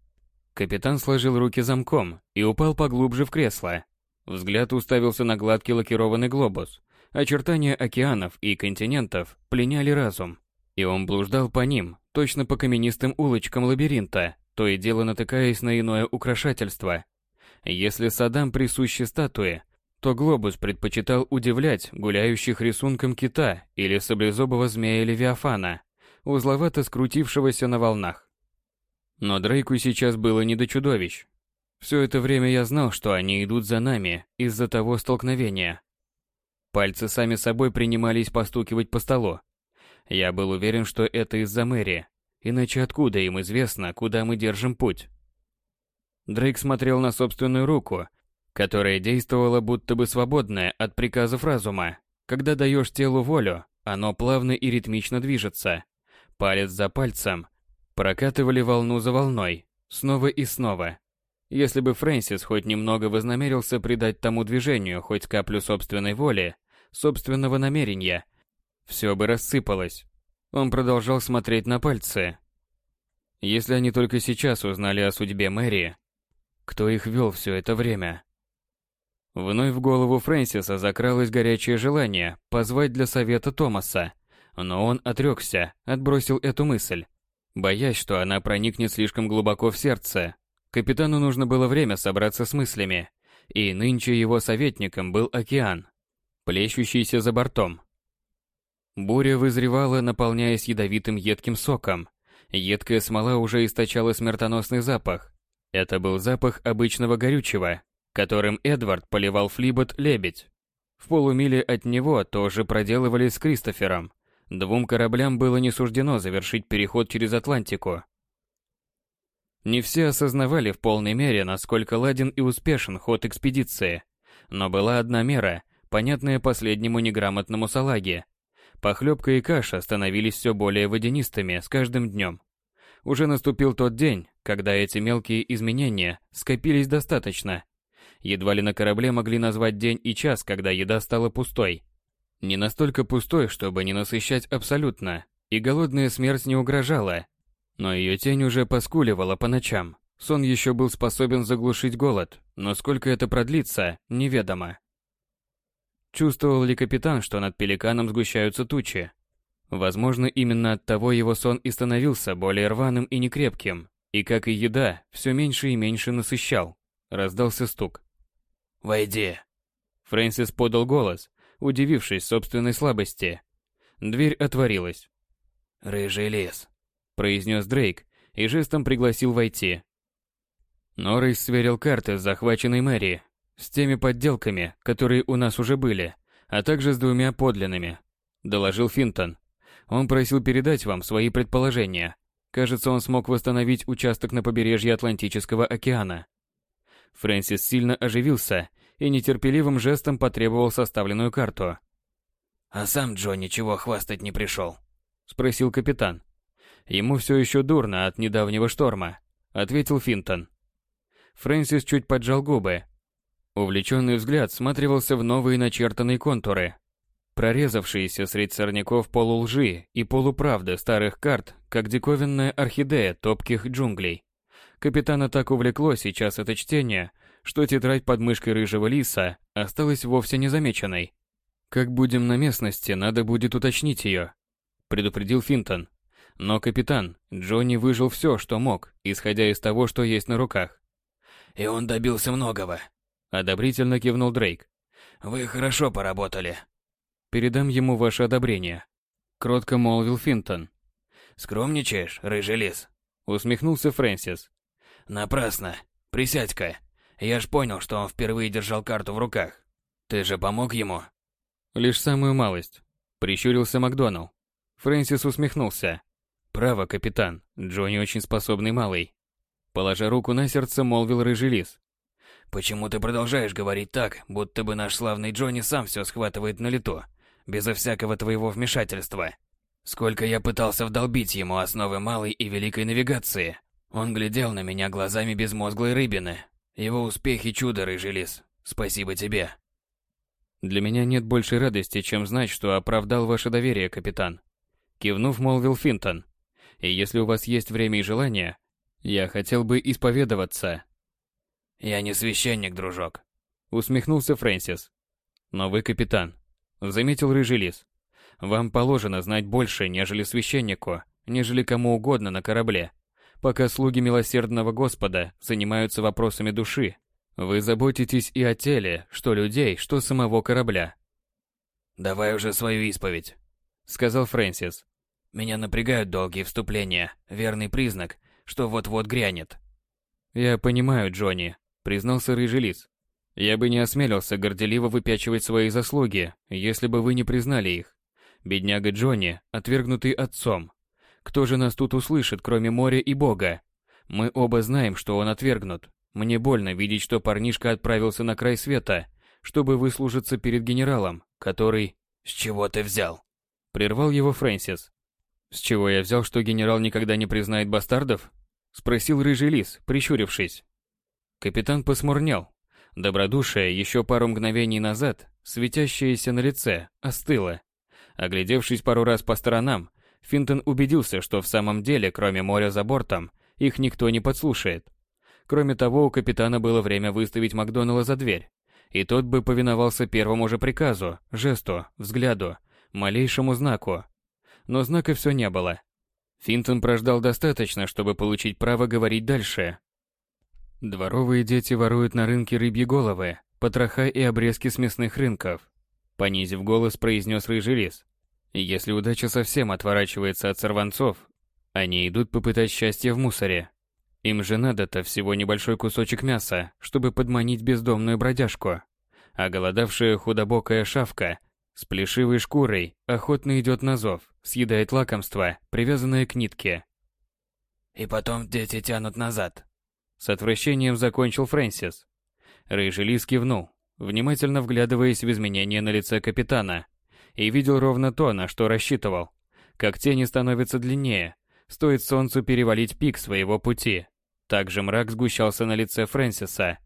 Капитан сложил руки замком и упал поглубже в кресло. Взгляд уставился на гладкий лакированный глобус. Очертания океанов и континентов пленяли разум. И он блуждал по ним, точно по каменистым улочкам лабиринта, то и дело натыкаясь на иное украшательство. Если Садам присущи статуи, то глобус предпочитал удивлять гуляющих рисунком кита или саблезобого змея Левиафана, узловато скрутившегося на волнах. Но Дрейку сейчас было не до чудовищ. Все это время я знал, что они идут за нами из-за того столкновения. Пальцы сами собой принимались постукивать по столу, я был уверен, что это из-за Мэри, иначе откуда им известно, куда мы держим путь? Дрейк смотрел на собственную руку, которая действовала будто бы свободная от приказов разума. Когда даешь телу волю, оно плавно и ритмично движется. Палец за пальцем прокатывали волну за волной, снова и снова. Если бы Фрэнсис хоть немного вознамерился придать тому движению хоть каплю собственной воли, собственного намерения – все бы рассыпалось. Он продолжал смотреть на пальцы. Если они только сейчас узнали о судьбе Мэри, кто их вел все это время? Вновь в голову Фрэнсиса закралось горячее желание позвать для совета Томаса, но он отрекся, отбросил эту мысль, боясь, что она проникнет слишком глубоко в сердце. Капитану нужно было время собраться с мыслями, и нынче его советником был океан, плещущийся за бортом. Буря вызревала, наполняясь ядовитым едким соком. Едкая смола уже источала смертоносный запах. Это был запах обычного горючего, которым Эдвард поливал флибот «Лебедь». В полумиле от него тоже проделывали с Кристофером. Двум кораблям было не суждено завершить переход через Атлантику. Не все осознавали в полной мере, насколько ладен и успешен ход экспедиции. Но была одна мера, понятная последнему неграмотному салаге – Похлебка и каша становились все более водянистыми с каждым днем. Уже наступил тот день, когда эти мелкие изменения скопились достаточно. Едва ли на корабле могли назвать день и час, когда еда стала пустой. Не настолько пустой, чтобы не насыщать абсолютно, и голодная смерть не угрожала. Но ее тень уже поскуливала по ночам. Сон еще был способен заглушить голод, но сколько это продлится, неведомо. Чувствовал ли капитан, что над пеликаном сгущаются тучи? Возможно, именно от того его сон и становился более рваным и некрепким, и, как и еда, все меньше и меньше насыщал. Раздался стук. «Войди!» Фрэнсис подал голос, удивившись собственной слабости. Дверь отворилась. «Рыжий лис», — произнес Дрейк и жестом пригласил войти. Норрис сверил карты с захваченной Мэри с теми подделками, которые у нас уже были, а также с двумя подлинными, доложил Финтон. Он просил передать вам свои предположения. Кажется, он смог восстановить участок на побережье Атлантического океана. Фрэнсис сильно оживился и нетерпеливым жестом потребовал составленную карту. А сам Джо ничего хвастать не пришел. Спросил капитан. Ему все еще дурно от недавнего шторма, ответил Финтон. Фрэнсис чуть поджал губы. Увлеченный взгляд сматривался в новые начертанные контуры, прорезавшиеся средь сорняков полулжи и полуправды старых карт, как диковинная орхидея топких джунглей. Капитана так увлекло сейчас это чтение, что тетрадь под мышкой рыжего лиса осталась вовсе незамеченной. «Как будем на местности, надо будет уточнить ее», — предупредил Финтон. Но капитан, Джонни выжил все, что мог, исходя из того, что есть на руках. «И он добился многого», — одобрительно кивнул Дрейк. «Вы хорошо поработали». «Передам ему ваше одобрение», — кротко молвил Финтон. «Скромничаешь, рыжий лис?» — усмехнулся Фрэнсис. «Напрасно. Присядь-ка. Я ж понял, что он впервые держал карту в руках. Ты же помог ему?» «Лишь самую малость», — прищурился Макдоналл. Фрэнсис усмехнулся. «Право, капитан, Джонни очень способный малый». Положа руку на сердце, молвил рыжий лис. «Почему ты продолжаешь говорить так, будто бы наш славный Джонни сам все схватывает на лету, безо всякого твоего вмешательства? Сколько я пытался вдолбить ему основы малой и великой навигации, он глядел на меня глазами безмозглой рыбины. Его успехи чудо, рыжий лис. Спасибо тебе». «Для меня нет большей радости, чем знать, что оправдал ваше доверие, капитан», Кивнув, молвил Финтон. И если у вас есть время и желание, я хотел бы исповедоваться. Я не священник, дружок. Усмехнулся Фрэнсис. Но вы капитан. Заметил рыжий лис. Вам положено знать больше, нежели священнику, нежели кому угодно на корабле. Пока слуги милосердного Господа занимаются вопросами души, вы заботитесь и о теле, что людей, что самого корабля. «Давай уже свою исповедь», — сказал Фрэнсис. Меня напрягают долгие вступления, верный признак, что вот-вот грянет. Я понимаю, Джонни, признался рыжий. Я бы не осмелился горделиво выпячивать свои заслуги, если бы вы не признали их. Бедняга Джонни, отвергнутый отцом. Кто же нас тут услышит, кроме моря и Бога? Мы оба знаем, что он отвергнут. Мне больно видеть, что парнишка отправился на край света, чтобы выслужиться перед генералом, который... «С чего ты взял?» Прервал его Фрэнсис. «С чего я взял, что генерал никогда не признает бастардов?» — спросил рыжий лис, прищурившись. Капитан посмурнел. Добродушие еще пару мгновений назад, светящееся на лице, остыло. Оглядевшись пару раз по сторонам, Финтон убедился, что в самом деле, кроме моря за бортом, их никто не подслушает. Кроме того, у капитана было время выставить Макдонала за дверь, и тот бы повиновался первому же приказу, жесту, взгляду, малейшему знаку, но знака все не было. Финтон прождал достаточно, чтобы получить право говорить дальше. Дворовые дети воруют на рынке рыбьи головы, потроха и обрезки с мясных рынков. Понизив голос, произнес рыжий лис. Если удача совсем отворачивается от сорванцов, они идут попытать счастье в мусоре. Им же надо-то всего небольшой кусочек мяса, чтобы подманить бездомную бродяжку. А голодавшая худобокая шавка с плешивой шкурой охотно идет на зов, съедает лакомство, привязанное к нитке. И потом дети тянут назад. С отвращением закончил Фрэнсис. Рыжий лис кивнул, внимательно вглядываясь в изменения на лице капитана, и видел ровно то, на что рассчитывал. Как тени становятся длиннее, стоит солнцу перевалить пик своего пути. Также мрак сгущался на лице Фрэнсиса.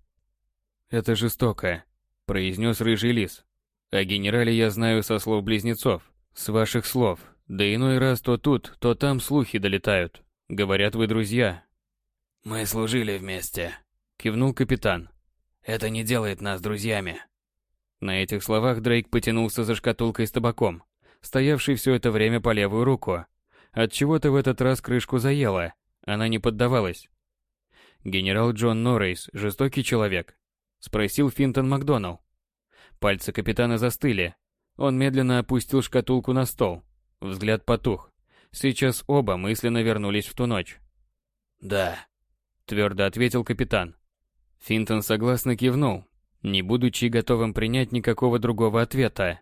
«Это жестоко», — произнес рыжий лис, о генерале я знаю со слов близнецов, с ваших слов. Да иной раз то тут, то там слухи долетают. Говорят, вы друзья. Мы служили вместе, кивнул капитан. Это не делает нас друзьями. На этих словах Дрейк потянулся за шкатулкой с табаком, стоявшей все это время по левую руку. От чего-то в этот раз крышку заело, она не поддавалась. Генерал Джон Норрейс жестокий человек, спросил Финтон Макдоналл. Пальцы капитана застыли. Он медленно опустил шкатулку на стол. Взгляд потух. Сейчас оба мысленно вернулись в ту ночь. «Да», — твердо ответил капитан. Финтон согласно кивнул, не будучи готовым принять никакого другого ответа.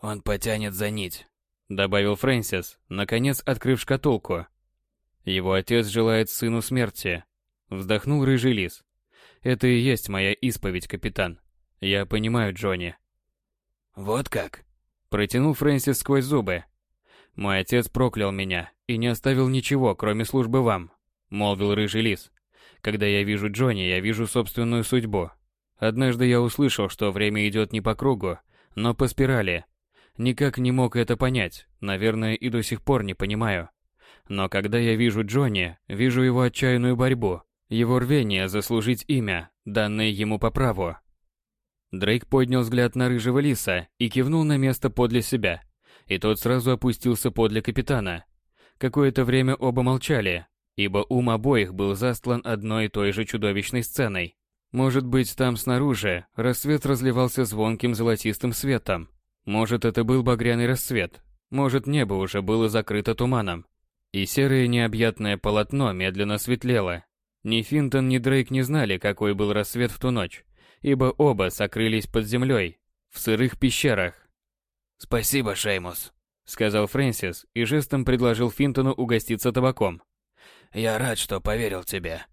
«Он потянет за нить», — добавил Фрэнсис, наконец открыв шкатулку. «Его отец желает сыну смерти», — вздохнул рыжий лис. «Это и есть моя исповедь, капитан». Я понимаю, Джонни. Вот как? Протянул Фрэнсис сквозь зубы. Мой отец проклял меня и не оставил ничего, кроме службы вам, молвил рыжий лис. Когда я вижу Джонни, я вижу собственную судьбу. Однажды я услышал, что время идет не по кругу, но по спирали. Никак не мог это понять, наверное, и до сих пор не понимаю. Но когда я вижу Джонни, вижу его отчаянную борьбу, его рвение заслужить имя, данное ему по праву. Дрейк поднял взгляд на рыжего лиса и кивнул на место подле себя, и тот сразу опустился подле капитана. Какое-то время оба молчали, ибо ум обоих был застлан одной и той же чудовищной сценой. Может быть, там снаружи рассвет разливался звонким золотистым светом. Может, это был багряный рассвет. Может, небо уже было закрыто туманом. И серое необъятное полотно медленно светлело. Ни Финтон, ни Дрейк не знали, какой был рассвет в ту ночь, ибо оба сокрылись под землей, в сырых пещерах. «Спасибо, Шеймус», — сказал Фрэнсис и жестом предложил Финтону угоститься табаком. «Я рад, что поверил тебе».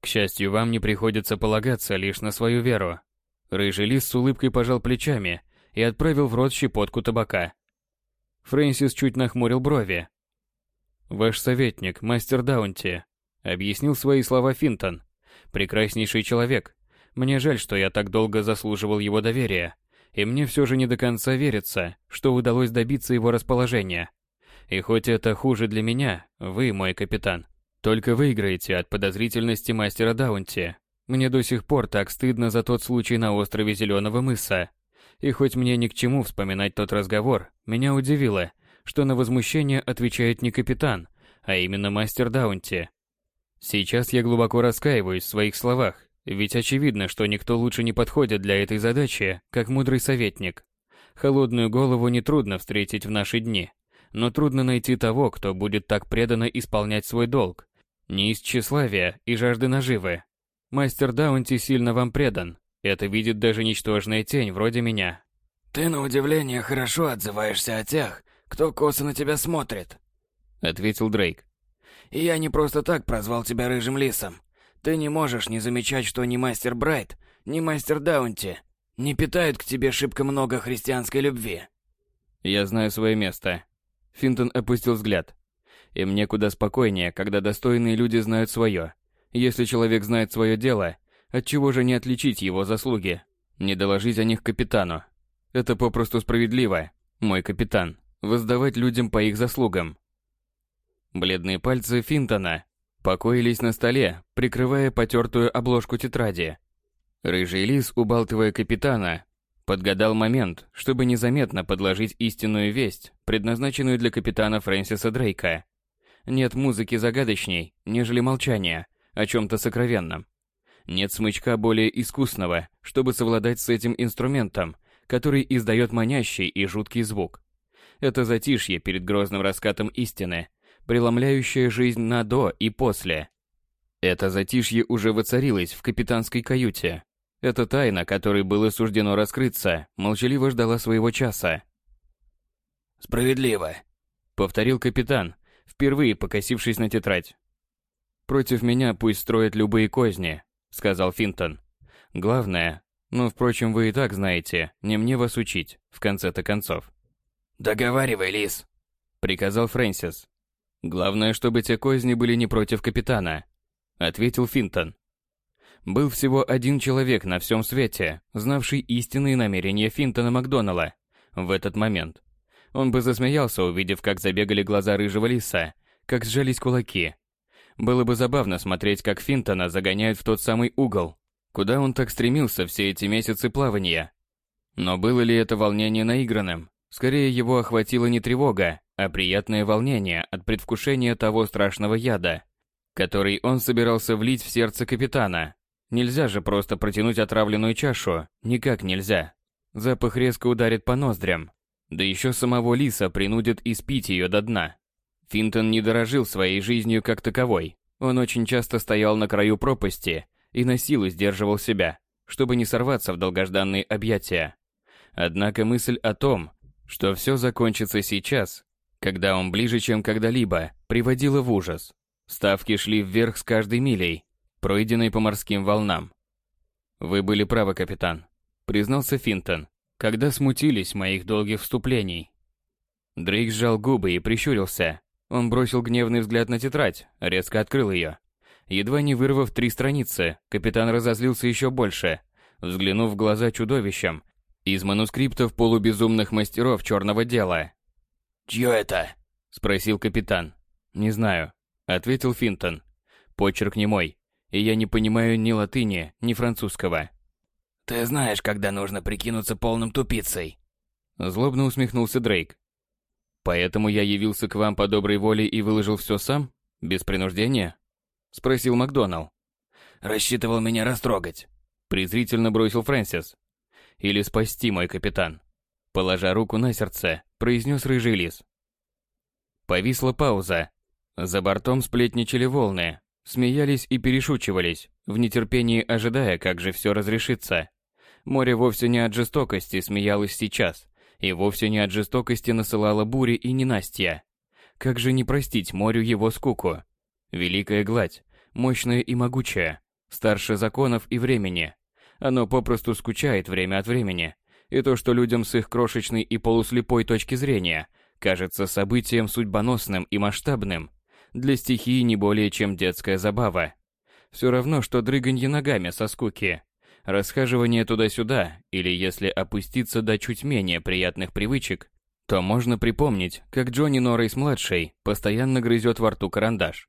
К счастью, вам не приходится полагаться лишь на свою веру. Рыжий лис с улыбкой пожал плечами и отправил в рот щепотку табака. Фрэнсис чуть нахмурил брови. «Ваш советник, мастер Даунти», — объяснил свои слова Финтон. «Прекраснейший человек. Мне жаль, что я так долго заслуживал его доверия, и мне все же не до конца верится, что удалось добиться его расположения. И хоть это хуже для меня, вы, мой капитан, только выиграете от подозрительности мастера Даунти. Мне до сих пор так стыдно за тот случай на острове Зеленого мыса. И хоть мне ни к чему вспоминать тот разговор, меня удивило, что на возмущение отвечает не капитан, а именно мастер Даунти. Сейчас я глубоко раскаиваюсь в своих словах, ведь очевидно, что никто лучше не подходит для этой задачи, как мудрый советник. Холодную голову нетрудно встретить в наши дни, но трудно найти того, кто будет так преданно исполнять свой долг, не из тщеславия и жажды наживы. Мастер Даунти сильно вам предан. Это видит даже ничтожная тень вроде меня. Ты на удивление хорошо отзываешься о тех, кто косо на тебя смотрит, ответил Дрейк. И я не просто так прозвал тебя рыжим лисом. Ты не можешь не замечать, что ни мастер Брайт, ни мастер Даунти не питают к тебе шибко много христианской любви. Я знаю свое место. Финтон опустил взгляд. И мне куда спокойнее, когда достойные люди знают свое. Если человек знает свое дело, отчего же не отличить его заслуги? Не доложить о них капитану. Это попросту справедливо, мой капитан, воздавать людям по их заслугам. Бледные пальцы Финтона покоились на столе, прикрывая потертую обложку тетради. Рыжий лис, убалтывая капитана, подгадал момент, чтобы незаметно подложить истинную весть, предназначенную для капитана Фрэнсиса Дрейка. Нет музыки загадочней, нежели молчание о чем-то сокровенном. Нет смычка более искусного, чтобы совладать с этим инструментом, который издает манящий и жуткий звук. Это затишье перед грозным раскатом истины, преломляющее жизнь на до и после. Это затишье уже воцарилось в капитанской каюте. Эта тайна, которой было суждено раскрыться, молчаливо ждала своего часа. «Справедливо», — повторил капитан, впервые покосившись на тетрадь. «Против меня пусть строят любые козни», — сказал Финтон. «Главное, ну, впрочем, вы и так знаете, не мне вас учить, в конце-то концов». «Договаривай, Лис», — приказал Фрэнсис. «Главное, чтобы те козни были не против капитана», — ответил Финтон. Был всего один человек на всем свете, знавший истинные намерения Финтона Макдоналла в этот момент. Он бы засмеялся, увидев, как забегали глаза рыжего лиса, как сжались кулаки. Было бы забавно смотреть, как Финтона загоняют в тот самый угол, куда он так стремился все эти месяцы плавания. Но было ли это волнение наигранным? Скорее его охватила не тревога, а приятное волнение от предвкушения того страшного яда, который он собирался влить в сердце капитана. Нельзя же просто протянуть отравленную чашу, никак нельзя. Запах резко ударит по ноздрям, да еще самого Лиса принудят испить ее до дна. Финтон не дорожил своей жизнью как таковой. Он очень часто стоял на краю пропасти и на силу сдерживал себя, чтобы не сорваться в долгожданные объятия. Однако мысль о том, что все закончится сейчас, когда он ближе, чем когда-либо, приводила в ужас. Ставки шли вверх с каждой милей, пройденной по морским волнам. «Вы были правы, капитан», — признался Финтон. когда смутились моих долгих вступлений. Дрейк сжал губы и прищурился. Он бросил гневный взгляд на тетрадь, резко открыл ее. Едва не вырвав три страницы, капитан разозлился еще больше, взглянув в глаза чудовищам из манускриптов полубезумных мастеров черного дела. «Чье это?» — спросил капитан. «Не знаю», — ответил Финтон. «Почерк не мой, и я не понимаю ни латыни, ни французского». «Ты знаешь, когда нужно прикинуться полным тупицей?» Злобно усмехнулся Дрейк. «Поэтому я явился к вам по доброй воле и выложил все сам? Без принуждения?» Спросил Макдоналл. «Рассчитывал меня растрогать», презрительно бросил Фрэнсис. «Или спасти, мой капитан». Положа руку на сердце, произнес рыжий лис. Повисла пауза. За бортом сплетничали волны, смеялись и перешучивались, в нетерпении ожидая, как же все разрешится. Море вовсе не от жестокости смеялось сейчас, и вовсе не от жестокости насылало бури и ненастья. Как же не простить морю его скуку? Великая гладь, мощная и могучая, старше законов и времени. Оно попросту скучает время от времени, и то, что людям с их крошечной и полуслепой точки зрения кажется событием судьбоносным и масштабным, для стихии не более чем детская забава. Все равно, что дрыганье ногами со скуки, расхаживание туда-сюда, или если опуститься до чуть менее приятных привычек, то можно припомнить, как Джонни Норрейс-младший постоянно грызет во рту карандаш.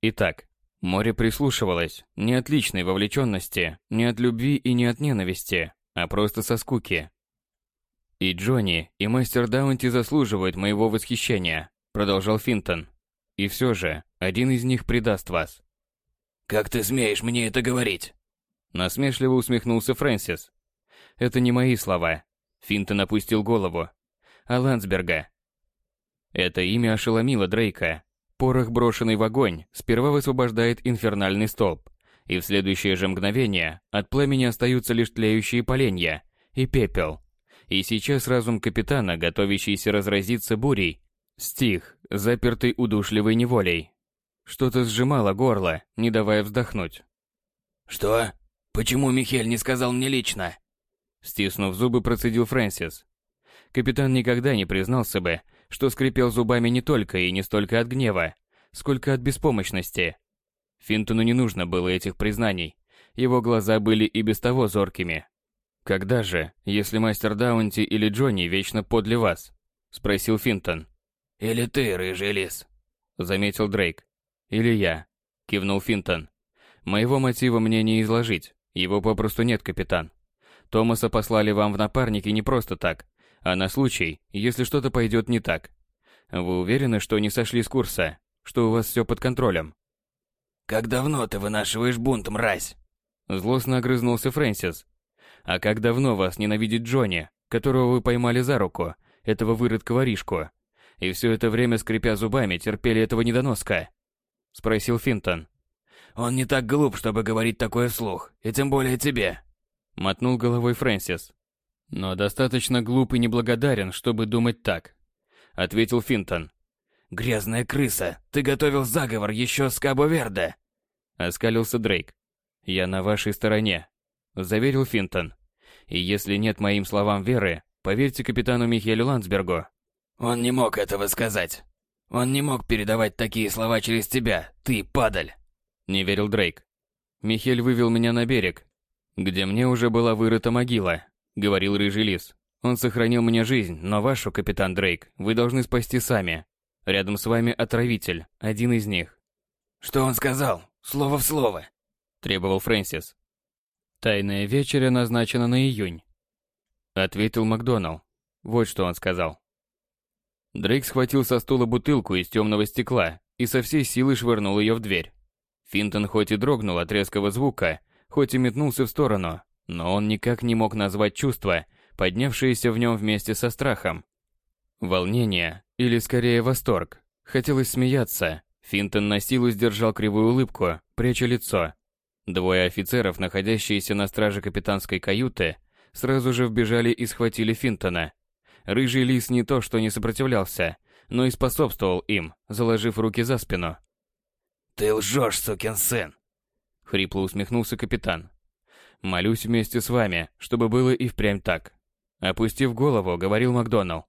Итак, море прислушивалось, не от личной вовлеченности, не от любви и не от ненависти, а просто со скуки. И Джонни, и мастер Даунти заслуживают моего восхищения, продолжал Финтон. И все же, один из них предаст вас. Как ты смеешь мне это говорить? Насмешливо усмехнулся Фрэнсис. Это не мои слова. Финтон опустил голову. А Ландсберга. Это имя ошеломило Дрейка. Порох, брошенный в огонь, сперва высвобождает инфернальный столб, и в следующее же мгновение от пламени остаются лишь тлеющие поленья и пепел. И сейчас разум капитана, готовящийся разразиться бурей, стих, запертый удушливой неволей. Что-то сжимало горло, не давая вздохнуть. «Что? Почему Михель не сказал мне лично?» Стиснув зубы, процедил Фрэнсис. Капитан никогда не признался бы, что скрипел зубами не только и не столько от гнева, сколько от беспомощности. Финтону не нужно было этих признаний. Его глаза были и без того зоркими. «Когда же, если мастер Даунти или Джонни вечно подле вас?» – спросил Финтон. «Или ты, рыжий лис?» – заметил Дрейк. «Или я», – кивнул Финтон. «Моего мотива мне не изложить. Его попросту нет, капитан. Томаса послали вам в напарники не просто так, а на случай, если что-то пойдет не так. Вы уверены, что не сошли с курса, что у вас все под контролем?» «Как давно ты вынашиваешь бунт, мразь?» Злостно огрызнулся Фрэнсис. «А как давно вас ненавидит Джонни, которого вы поймали за руку, этого выродка-воришку, и все это время, скрипя зубами, терпели этого недоноска?» Спросил Финтон. «Он не так глуп, чтобы говорить такое вслух, и тем более тебе», Мотнул головой Фрэнсис. «Но достаточно глуп и неблагодарен, чтобы думать так», — ответил Финтон. «Грязная крыса, ты готовил заговор еще с Кабо-Верде!» Оскалился Дрейк. «Я на вашей стороне», — заверил Финтон. «И если нет моим словам веры, поверьте капитану Михелю Ландсбергу». «Он не мог этого сказать. Он не мог передавать такие слова через тебя, ты падаль!» Не верил Дрейк. «Михель вывел меня на берег, где мне уже была вырыта могила», — говорил Рыжий Лис. «Он сохранил мне жизнь, но вашу, капитан Дрейк, вы должны спасти сами. Рядом с вами отравитель, один из них». «Что он сказал? Слово в слово», — требовал Фрэнсис. «Тайная вечеря назначена на июнь», — ответил Макдоналл. Вот что он сказал. Дрейк схватил со стула бутылку из темного стекла и со всей силы швырнул ее в дверь. Финтон хоть и дрогнул от резкого звука, хоть и метнулся в сторону, но он никак не мог назвать чувство, поднявшееся в нем вместе со страхом. Волнение, или скорее восторг. Хотелось смеяться. Финтон на силу сдержал кривую улыбку, пряча лицо. Двое офицеров, находящиеся на страже капитанской каюты, сразу же вбежали и схватили Финтона. Рыжий лис не то что не сопротивлялся, но и способствовал им, заложив руки за спину. «Ты лжешь, сукин сын!» Хрипло усмехнулся капитан. «Молюсь вместе с вами, чтобы было и впрямь так», Опустив голову, говорил Макдоналл.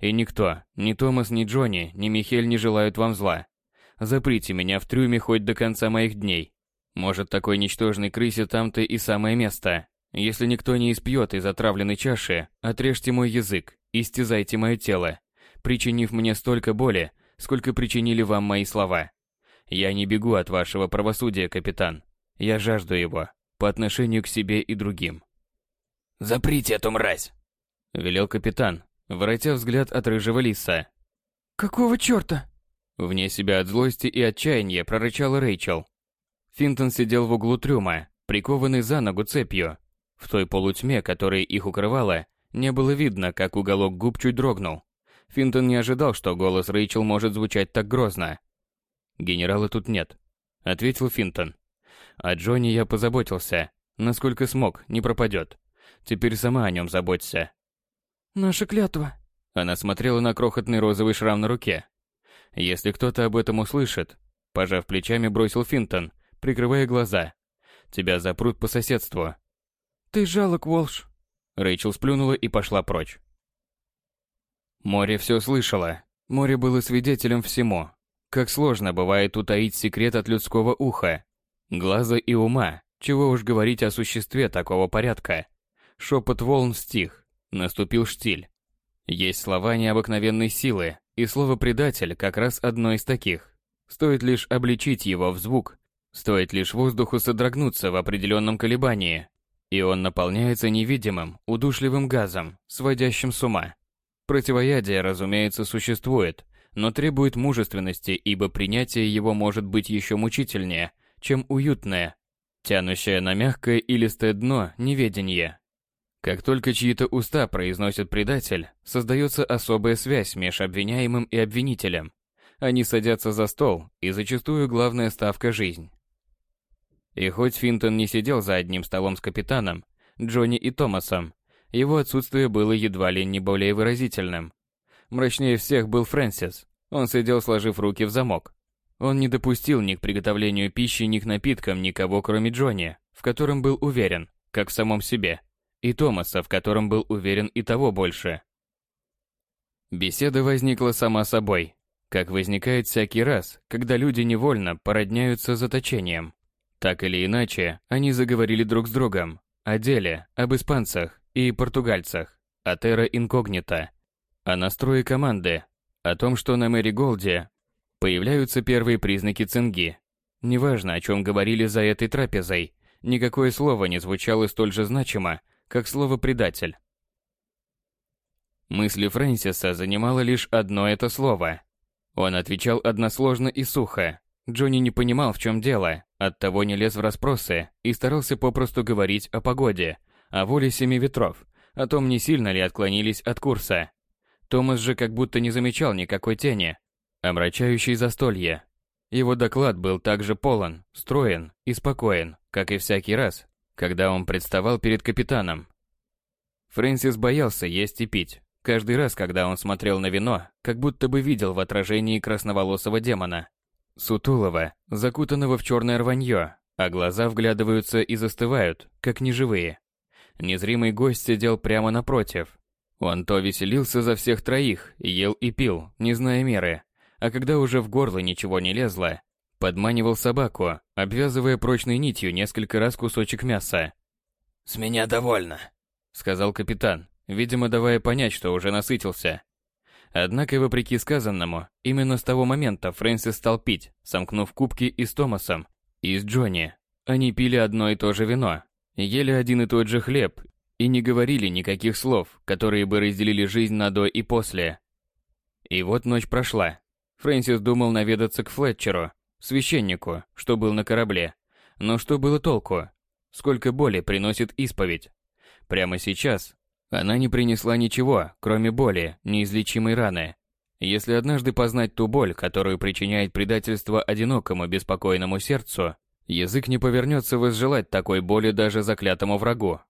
И никто, ни Томас, ни Джонни, ни Михель не желают вам зла. Заприте меня в трюме хоть до конца моих дней. Может, такой ничтожной крысе там-то и самое место. Если никто не испьет из отравленной чаши, отрежьте мой язык, истязайте мое тело, причинив мне столько боли, сколько причинили вам мои слова. Я не бегу от вашего правосудия, капитан. Я жажду его, по отношению к себе и другим. «Заприте эту мразь!» — велел капитан, воротя взгляд от рыжего лиса. «Какого чёрта?» Вне себя от злости и отчаяния прорычала Рэйчел. Финтон сидел в углу трюма, прикованный за ногу цепью. В той полутьме, которая их укрывала, не было видно, как уголок губ чуть дрогнул. Финтон не ожидал, что голос Рэйчел может звучать так грозно. «Генерала тут нет», — ответил Финтон. «О Джонни я позаботился. Насколько смог, не пропадет. Теперь сама о нем заботься». «Наша клятва». Она смотрела на крохотный розовый шрам на руке. «Если кто-то об этом услышит», — пожав плечами, бросил Финтон, прикрывая глаза. «Тебя запрут по соседству». «Ты жалок, Волш». Рэйчел сплюнула и пошла прочь. Море все слышало. Море было свидетелем всему. Как сложно бывает утаить секрет от людского уха, глаза и ума, чего уж говорить о существе такого порядка. Шепот волн стих, наступил штиль. Есть слова необыкновенной силы, и слово «предатель» как раз одно из таких. Стоит лишь обличить его в звук, стоит лишь воздуху содрогнуться в определенном колебании, и он наполняется невидимым, удушливым газом, сводящим с ума. Противоядие, разумеется, существует, но требует мужественности, ибо принятие его может быть еще мучительнее, чем уютное, тянущее на мягкое и листое дно неведение. Как только чьи-то уста произносят предатель, создается особая связь между обвиняемым и обвинителем. Они садятся за стол, и зачастую главная ставка – жизнь. И хоть Финтон не сидел за одним столом с капитаном, Джонни и Томасом, его отсутствие было едва ли не более выразительным. Мрачнее всех был Фрэнсис. Он сидел, сложив руки в замок. Он не допустил ни к приготовлению пищи, ни к напиткам никого, кроме Джонни, в котором был уверен, как в самом себе, и Томаса, в котором был уверен и того больше. Беседа возникла сама собой, как возникает всякий раз, когда люди невольно породняются заточением. Так или иначе, они заговорили друг с другом, о деле, об испанцах, и португальцах, о Терра Инкогнито, о настрое команды, о том, что на Мэри Голде появляются первые признаки цинги. Неважно, о чем говорили за этой трапезой, никакое слово не звучало столь же значимо, как слово «предатель». Мысли Фрэнсиса занимало лишь одно это слово. Он отвечал односложно и сухо. Джонни не понимал, в чем дело, оттого не лез в расспросы и старался попросту говорить о погоде – о воле семи ветров, о том, не сильно ли отклонились от курса. Томас же как будто не замечал никакой тени, омрачающей застолье. Его доклад был также полон, строен и спокоен, как и всякий раз, когда он представал перед капитаном. Фрэнсис боялся есть и пить. Каждый раз, когда он смотрел на вино, как будто бы видел в отражении красноволосого демона. Сутулого, закутанного в черное рванье, а глаза вглядываются и застывают, как неживые. Незримый гость сидел прямо напротив. Он то веселился за всех троих, ел и пил, не зная меры, а когда уже в горло ничего не лезло, подманивал собаку, обвязывая прочной нитью несколько раз кусочек мяса. «С меня довольно», — сказал капитан, видимо, давая понять, что уже насытился. Однако, вопреки сказанному, именно с того момента Фрэнсис стал пить, сомкнув кубки и с Томасом, и с Джонни. Они пили одно и то же вино, ели один и тот же хлеб и не говорили никаких слов, которые бы разделили жизнь на до и после. И вот ночь прошла. Фрэнсис думал наведаться к Флетчеру, священнику, что был на корабле. Но что было толку? Сколько боли приносит исповедь? Прямо сейчас она не принесла ничего, кроме боли, неизлечимой раны. Если однажды познать ту боль, которую причиняет предательство одинокому беспокойному сердцу, Язык не повернется возжелать такой боли даже заклятому врагу.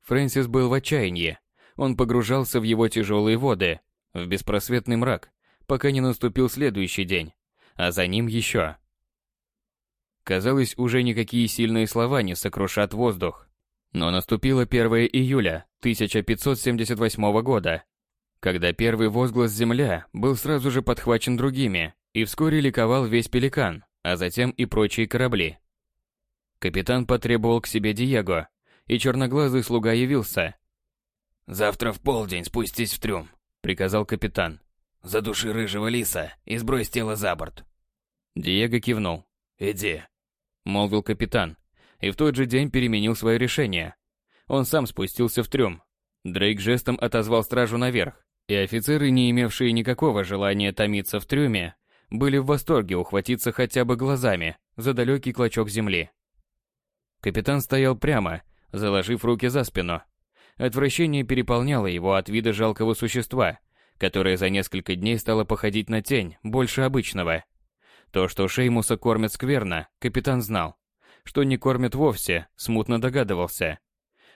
Фрэнсис был в отчаянии. Он погружался в его тяжелые воды, в беспросветный мрак, пока не наступил следующий день, а за ним еще. Казалось, уже никакие сильные слова не сокрушат воздух. Но наступило 1 июля 1578 года, когда первый возглас «Земля» был сразу же подхвачен другими, и вскоре ликовал весь «Пеликан», а затем и прочие корабли. Капитан потребовал к себе Диего, и черноглазый слуга явился. «Завтра в полдень спустись в трюм», — приказал капитан. «Задуши рыжего лиса и сбрось тело за борт». Диего кивнул. «Иди», — молвил капитан, и в тот же день переменил свое решение. Он сам спустился в трюм. Дрейк жестом отозвал стражу наверх, и офицеры, не имевшие никакого желания томиться в трюме, были в восторге ухватиться хотя бы глазами за далекий клочок земли. Капитан стоял прямо, заложив руки за спину. Отвращение переполняло его от вида жалкого существа, которое за несколько дней стало походить на тень больше обычного. То, что Шеймуса кормят скверно, капитан знал. Что не кормят вовсе, смутно догадывался.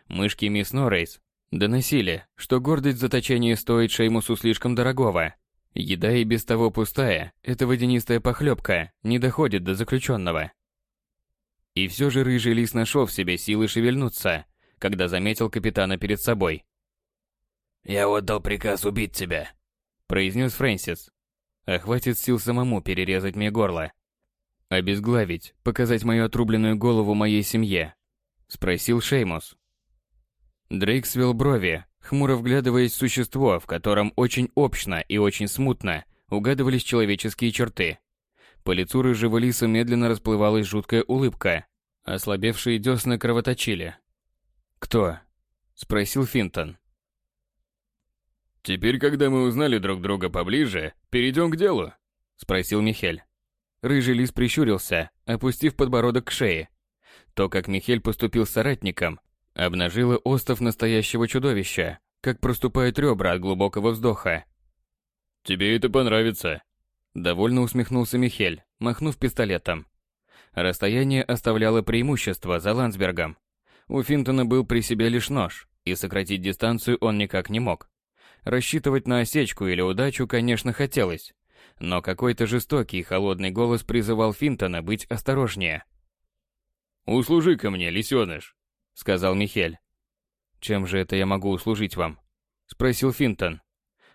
Мышки мисс Норрейс доносили, что гордость в заточении стоит Шеймусу слишком дорогого. Еда и без того пустая, эта водянистая похлебка не доходит до заключенного. И все же рыжий лис нашел в себе силы шевельнуться, когда заметил капитана перед собой. «Я отдал приказ убить тебя», — произнес Фрэнсис. «А хватит сил самому перерезать мне горло. Обезглавить, показать мою отрубленную голову моей семье», — спросил Шеймус. Дрейк свел брови, хмуро вглядываясь в существо, в котором очень общно и очень смутно угадывались человеческие черты. По лицу рыжего лиса медленно расплывалась жуткая улыбка. Ослабевшие десны кровоточили. «Кто?» – спросил Финтон. «Теперь, когда мы узнали друг друга поближе, перейдем к делу?» – спросил Михель. Рыжий лис прищурился, опустив подбородок к шее. То, как Михель поступил с соратником, обнажило остов настоящего чудовища, как проступают ребра от глубокого вздоха. «Тебе это понравится», Довольно усмехнулся Михель, махнув пистолетом. Расстояние оставляло преимущество за Ландсбергом. У Финтона был при себе лишь нож, и сократить дистанцию он никак не мог. Рассчитывать на осечку или удачу, конечно, хотелось, но какой-то жестокий и холодный голос призывал Финтона быть осторожнее. «Услужи-ка мне, лисеныш», — сказал Михель. «Чем же это я могу услужить вам?» — спросил Финтон.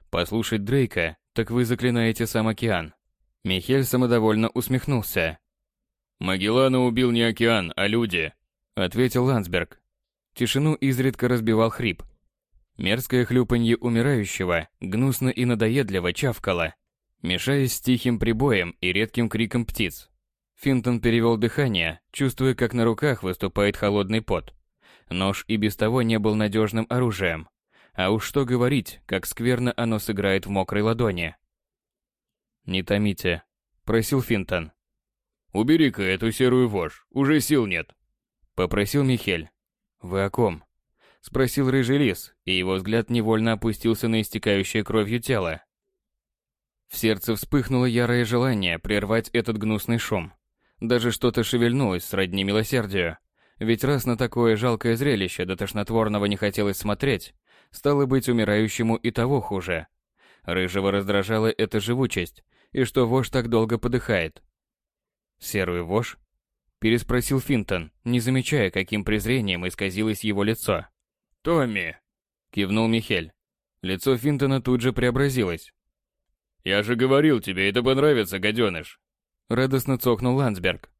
«Послушать Дрейка так вы заклинаете сам океан. Михель самодовольно усмехнулся. Магеллана убил не океан, а люди, ответил Ландсберг. Тишину изредка разбивал хрип. Мерзкое хлюпанье умирающего гнусно и надоедливо чавкало, мешаясь с тихим прибоем и редким криком птиц. Финтон перевел дыхание, чувствуя, как на руках выступает холодный пот. Нож и без того не был надежным оружием. А уж что говорить, как скверно оно сыграет в мокрой ладони. «Не томите», — просил Финтон. «Убери-ка эту серую вошь, уже сил нет», — попросил Михель. «Вы о ком?» — спросил рыжий лис, и его взгляд невольно опустился на истекающее кровью тело. В сердце вспыхнуло ярое желание прервать этот гнусный шум. Даже что-то шевельнулось сродни милосердию. Ведь раз на такое жалкое зрелище до тошнотворного не хотелось смотреть, Стало быть, умирающему и того хуже. Рыжего раздражала эта живучесть, и что вож так долго подыхает. «Серую вож?» – переспросил Финтон, не замечая, каким презрением исказилось его лицо. «Томми!» – кивнул Михель. Лицо Финтона тут же преобразилось. «Я же говорил, тебе это понравится, гаденыш!» Радостно цокнул Ландсберг.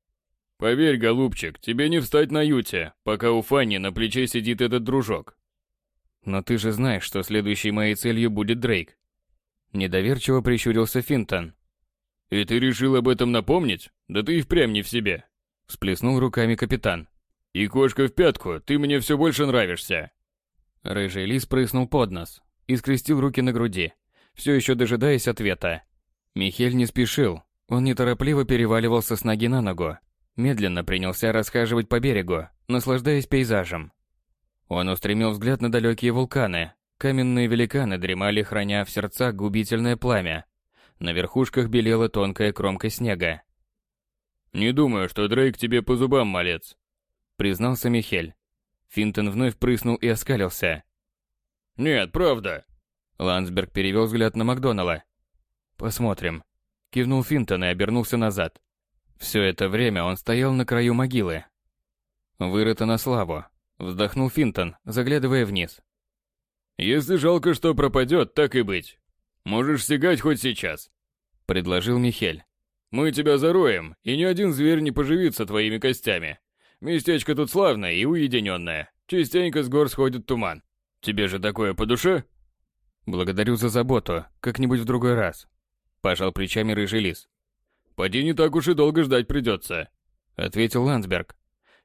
«Поверь, голубчик, тебе не встать на юте, пока у Фанни на плече сидит этот дружок. Но ты же знаешь, что следующей моей целью будет Дрейк. Недоверчиво прищурился Финтон. И ты решил об этом напомнить? Да ты и впрямь не в себе. Всплеснул руками капитан. И кошка в пятку, ты мне все больше нравишься. Рыжий лис прыснул под нос и скрестил руки на груди, все еще дожидаясь ответа. Михель не спешил, он неторопливо переваливался с ноги на ногу, медленно принялся расхаживать по берегу, наслаждаясь пейзажем. Он устремил взгляд на далекие вулканы. Каменные великаны дремали, храня в сердцах губительное пламя. На верхушках белела тонкая кромка снега. «Не думаю, что Дрейк тебе по зубам, малец», — признался Михель. Финтон вновь прыснул и оскалился. «Нет, правда». Ландсберг перевел взгляд на Макдонала. «Посмотрим». Кивнул Финтон и обернулся назад. Все это время он стоял на краю могилы. Вырыто на славу. Вздохнул Финтон, заглядывая вниз. Если жалко, что пропадет, так и быть. Можешь сигать хоть сейчас. Предложил Михель. Мы тебя зароем, и ни один зверь не поживится твоими костями. Местечко тут славное и уединенное. Частенько с гор сходит туман. Тебе же такое по душе? Благодарю за заботу, как-нибудь в другой раз. Пожал плечами рыжий лис. Поди не так уж и долго ждать придется, ответил Ландсберг.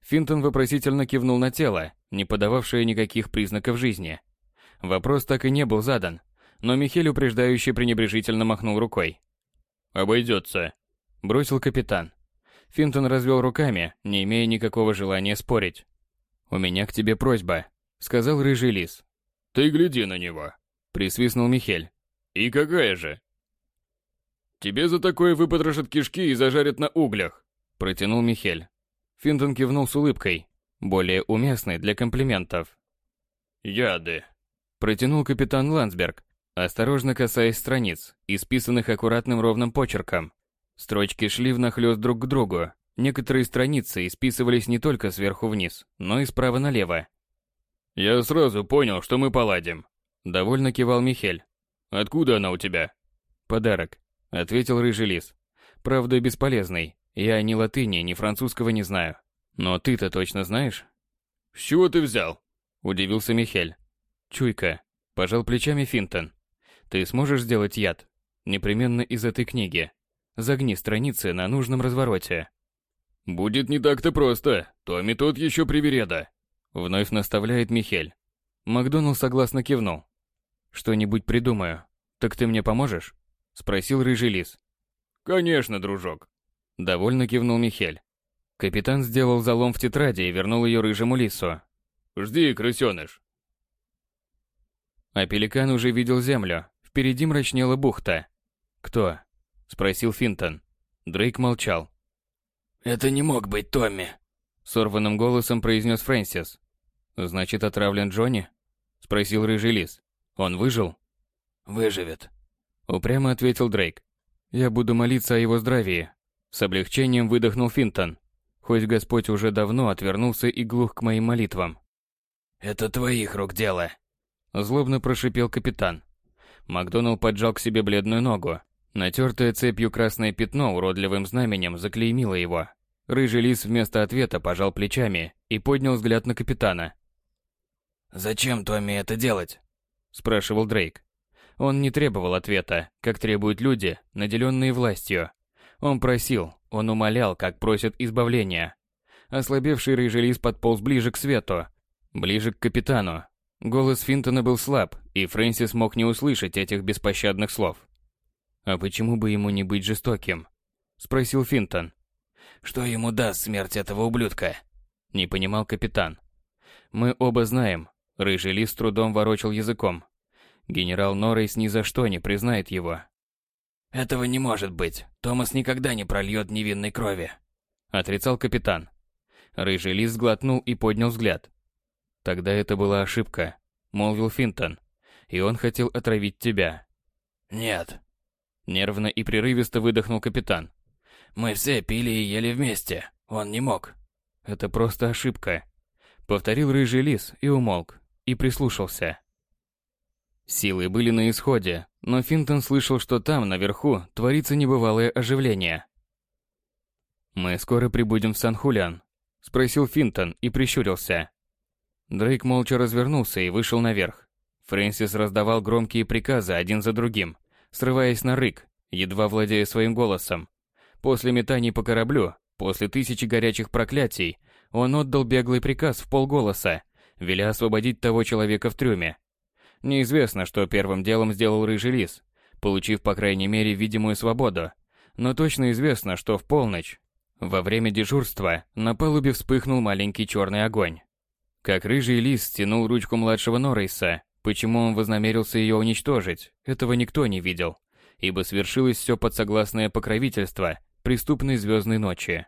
Финтон вопросительно кивнул на тело, не подававшее никаких признаков жизни. Вопрос так и не был задан, но Михель упреждающе пренебрежительно махнул рукой. «Обойдется», — бросил капитан. Финтон развел руками, не имея никакого желания спорить. «У меня к тебе просьба», — сказал рыжий лис. «Ты гляди на него», — присвистнул Михель. «И какая же?» «Тебе за такое выпотрошат кишки и зажарят на углях», — протянул Михель. Финтон кивнул с улыбкой, более уместной для комплиментов. «Яды», — протянул капитан Ландсберг, осторожно касаясь страниц, исписанных аккуратным ровным почерком. Строчки шли внахлёст друг к другу. Некоторые страницы исписывались не только сверху вниз, но и справа налево. «Я сразу понял, что мы поладим», — довольно кивал Михель. «Откуда она у тебя?» «Подарок», — ответил рыжий лис. «Правда, бесполезный. Я ни латыни, ни французского не знаю. Но ты-то точно знаешь?» «С чего ты взял?» — удивился Михель. «Чуйка», — пожал плечами Финтон. «Ты сможешь сделать яд? Непременно из этой книги. Загни страницы на нужном развороте». «Будет не так-то просто. Томми тот еще привереда», — вновь наставляет Михель. Макдоналл согласно кивнул. «Что-нибудь придумаю. Так ты мне поможешь?» — спросил рыжий лис. «Конечно, дружок», Довольно кивнул Михель. Капитан сделал залом в тетради и вернул ее рыжему лису. «Жди, крысеныш!» А пеликан уже видел землю. Впереди мрачнела бухта. «Кто?» — спросил Финтон. Дрейк молчал. «Это не мог быть Томми», — сорванным голосом произнес Фрэнсис. «Значит, отравлен Джонни?» — спросил рыжий лис. «Он выжил?» «Выживет», — упрямо ответил Дрейк. «Я буду молиться о его здравии, с облегчением выдохнул Финтон, хоть Господь уже давно отвернулся и глух к моим молитвам. «Это твоих рук дело», — злобно прошипел капитан. Макдоналл поджал к себе бледную ногу. Натертое цепью красное пятно уродливым знаменем заклеймило его. Рыжий лис вместо ответа пожал плечами и поднял взгляд на капитана. «Зачем Томми это делать?» – спрашивал Дрейк. Он не требовал ответа, как требуют люди, наделенные властью. Он просил, он умолял, как просят избавления. Ослабевший рыжий лис подполз ближе к свету, ближе к капитану. Голос Финтона был слаб, и Фрэнсис мог не услышать этих беспощадных слов. «А почему бы ему не быть жестоким?» – спросил Финтон. «Что ему даст смерть этого ублюдка?» – не понимал капитан. «Мы оба знаем». Рыжий лис с трудом ворочал языком. Генерал Норрейс ни за что не признает его. «Этого не может быть. Томас никогда не прольет невинной крови», — отрицал капитан. Рыжий лис сглотнул и поднял взгляд. «Тогда это была ошибка», — молвил Финтон. «И он хотел отравить тебя». «Нет». Нервно и прерывисто выдохнул капитан. «Мы все пили и ели вместе. Он не мог». «Это просто ошибка», — повторил рыжий лис и умолк, и прислушался. Силы были на исходе, но Финтон слышал, что там, наверху, творится небывалое оживление. «Мы скоро прибудем в Сан-Хулян», — спросил Финтон и прищурился. Дрейк молча развернулся и вышел наверх. Фрэнсис раздавал громкие приказы один за другим, срываясь на рык, едва владея своим голосом. После метаний по кораблю, после тысячи горячих проклятий, он отдал беглый приказ в полголоса, веля освободить того человека в трюме, Неизвестно, что первым делом сделал рыжий лис, получив по крайней мере видимую свободу. Но точно известно, что в полночь, во время дежурства, на палубе вспыхнул маленький черный огонь. Как рыжий лис стянул ручку младшего Норрейса, почему он вознамерился ее уничтожить, этого никто не видел, ибо свершилось все под согласное покровительство преступной звездной ночи.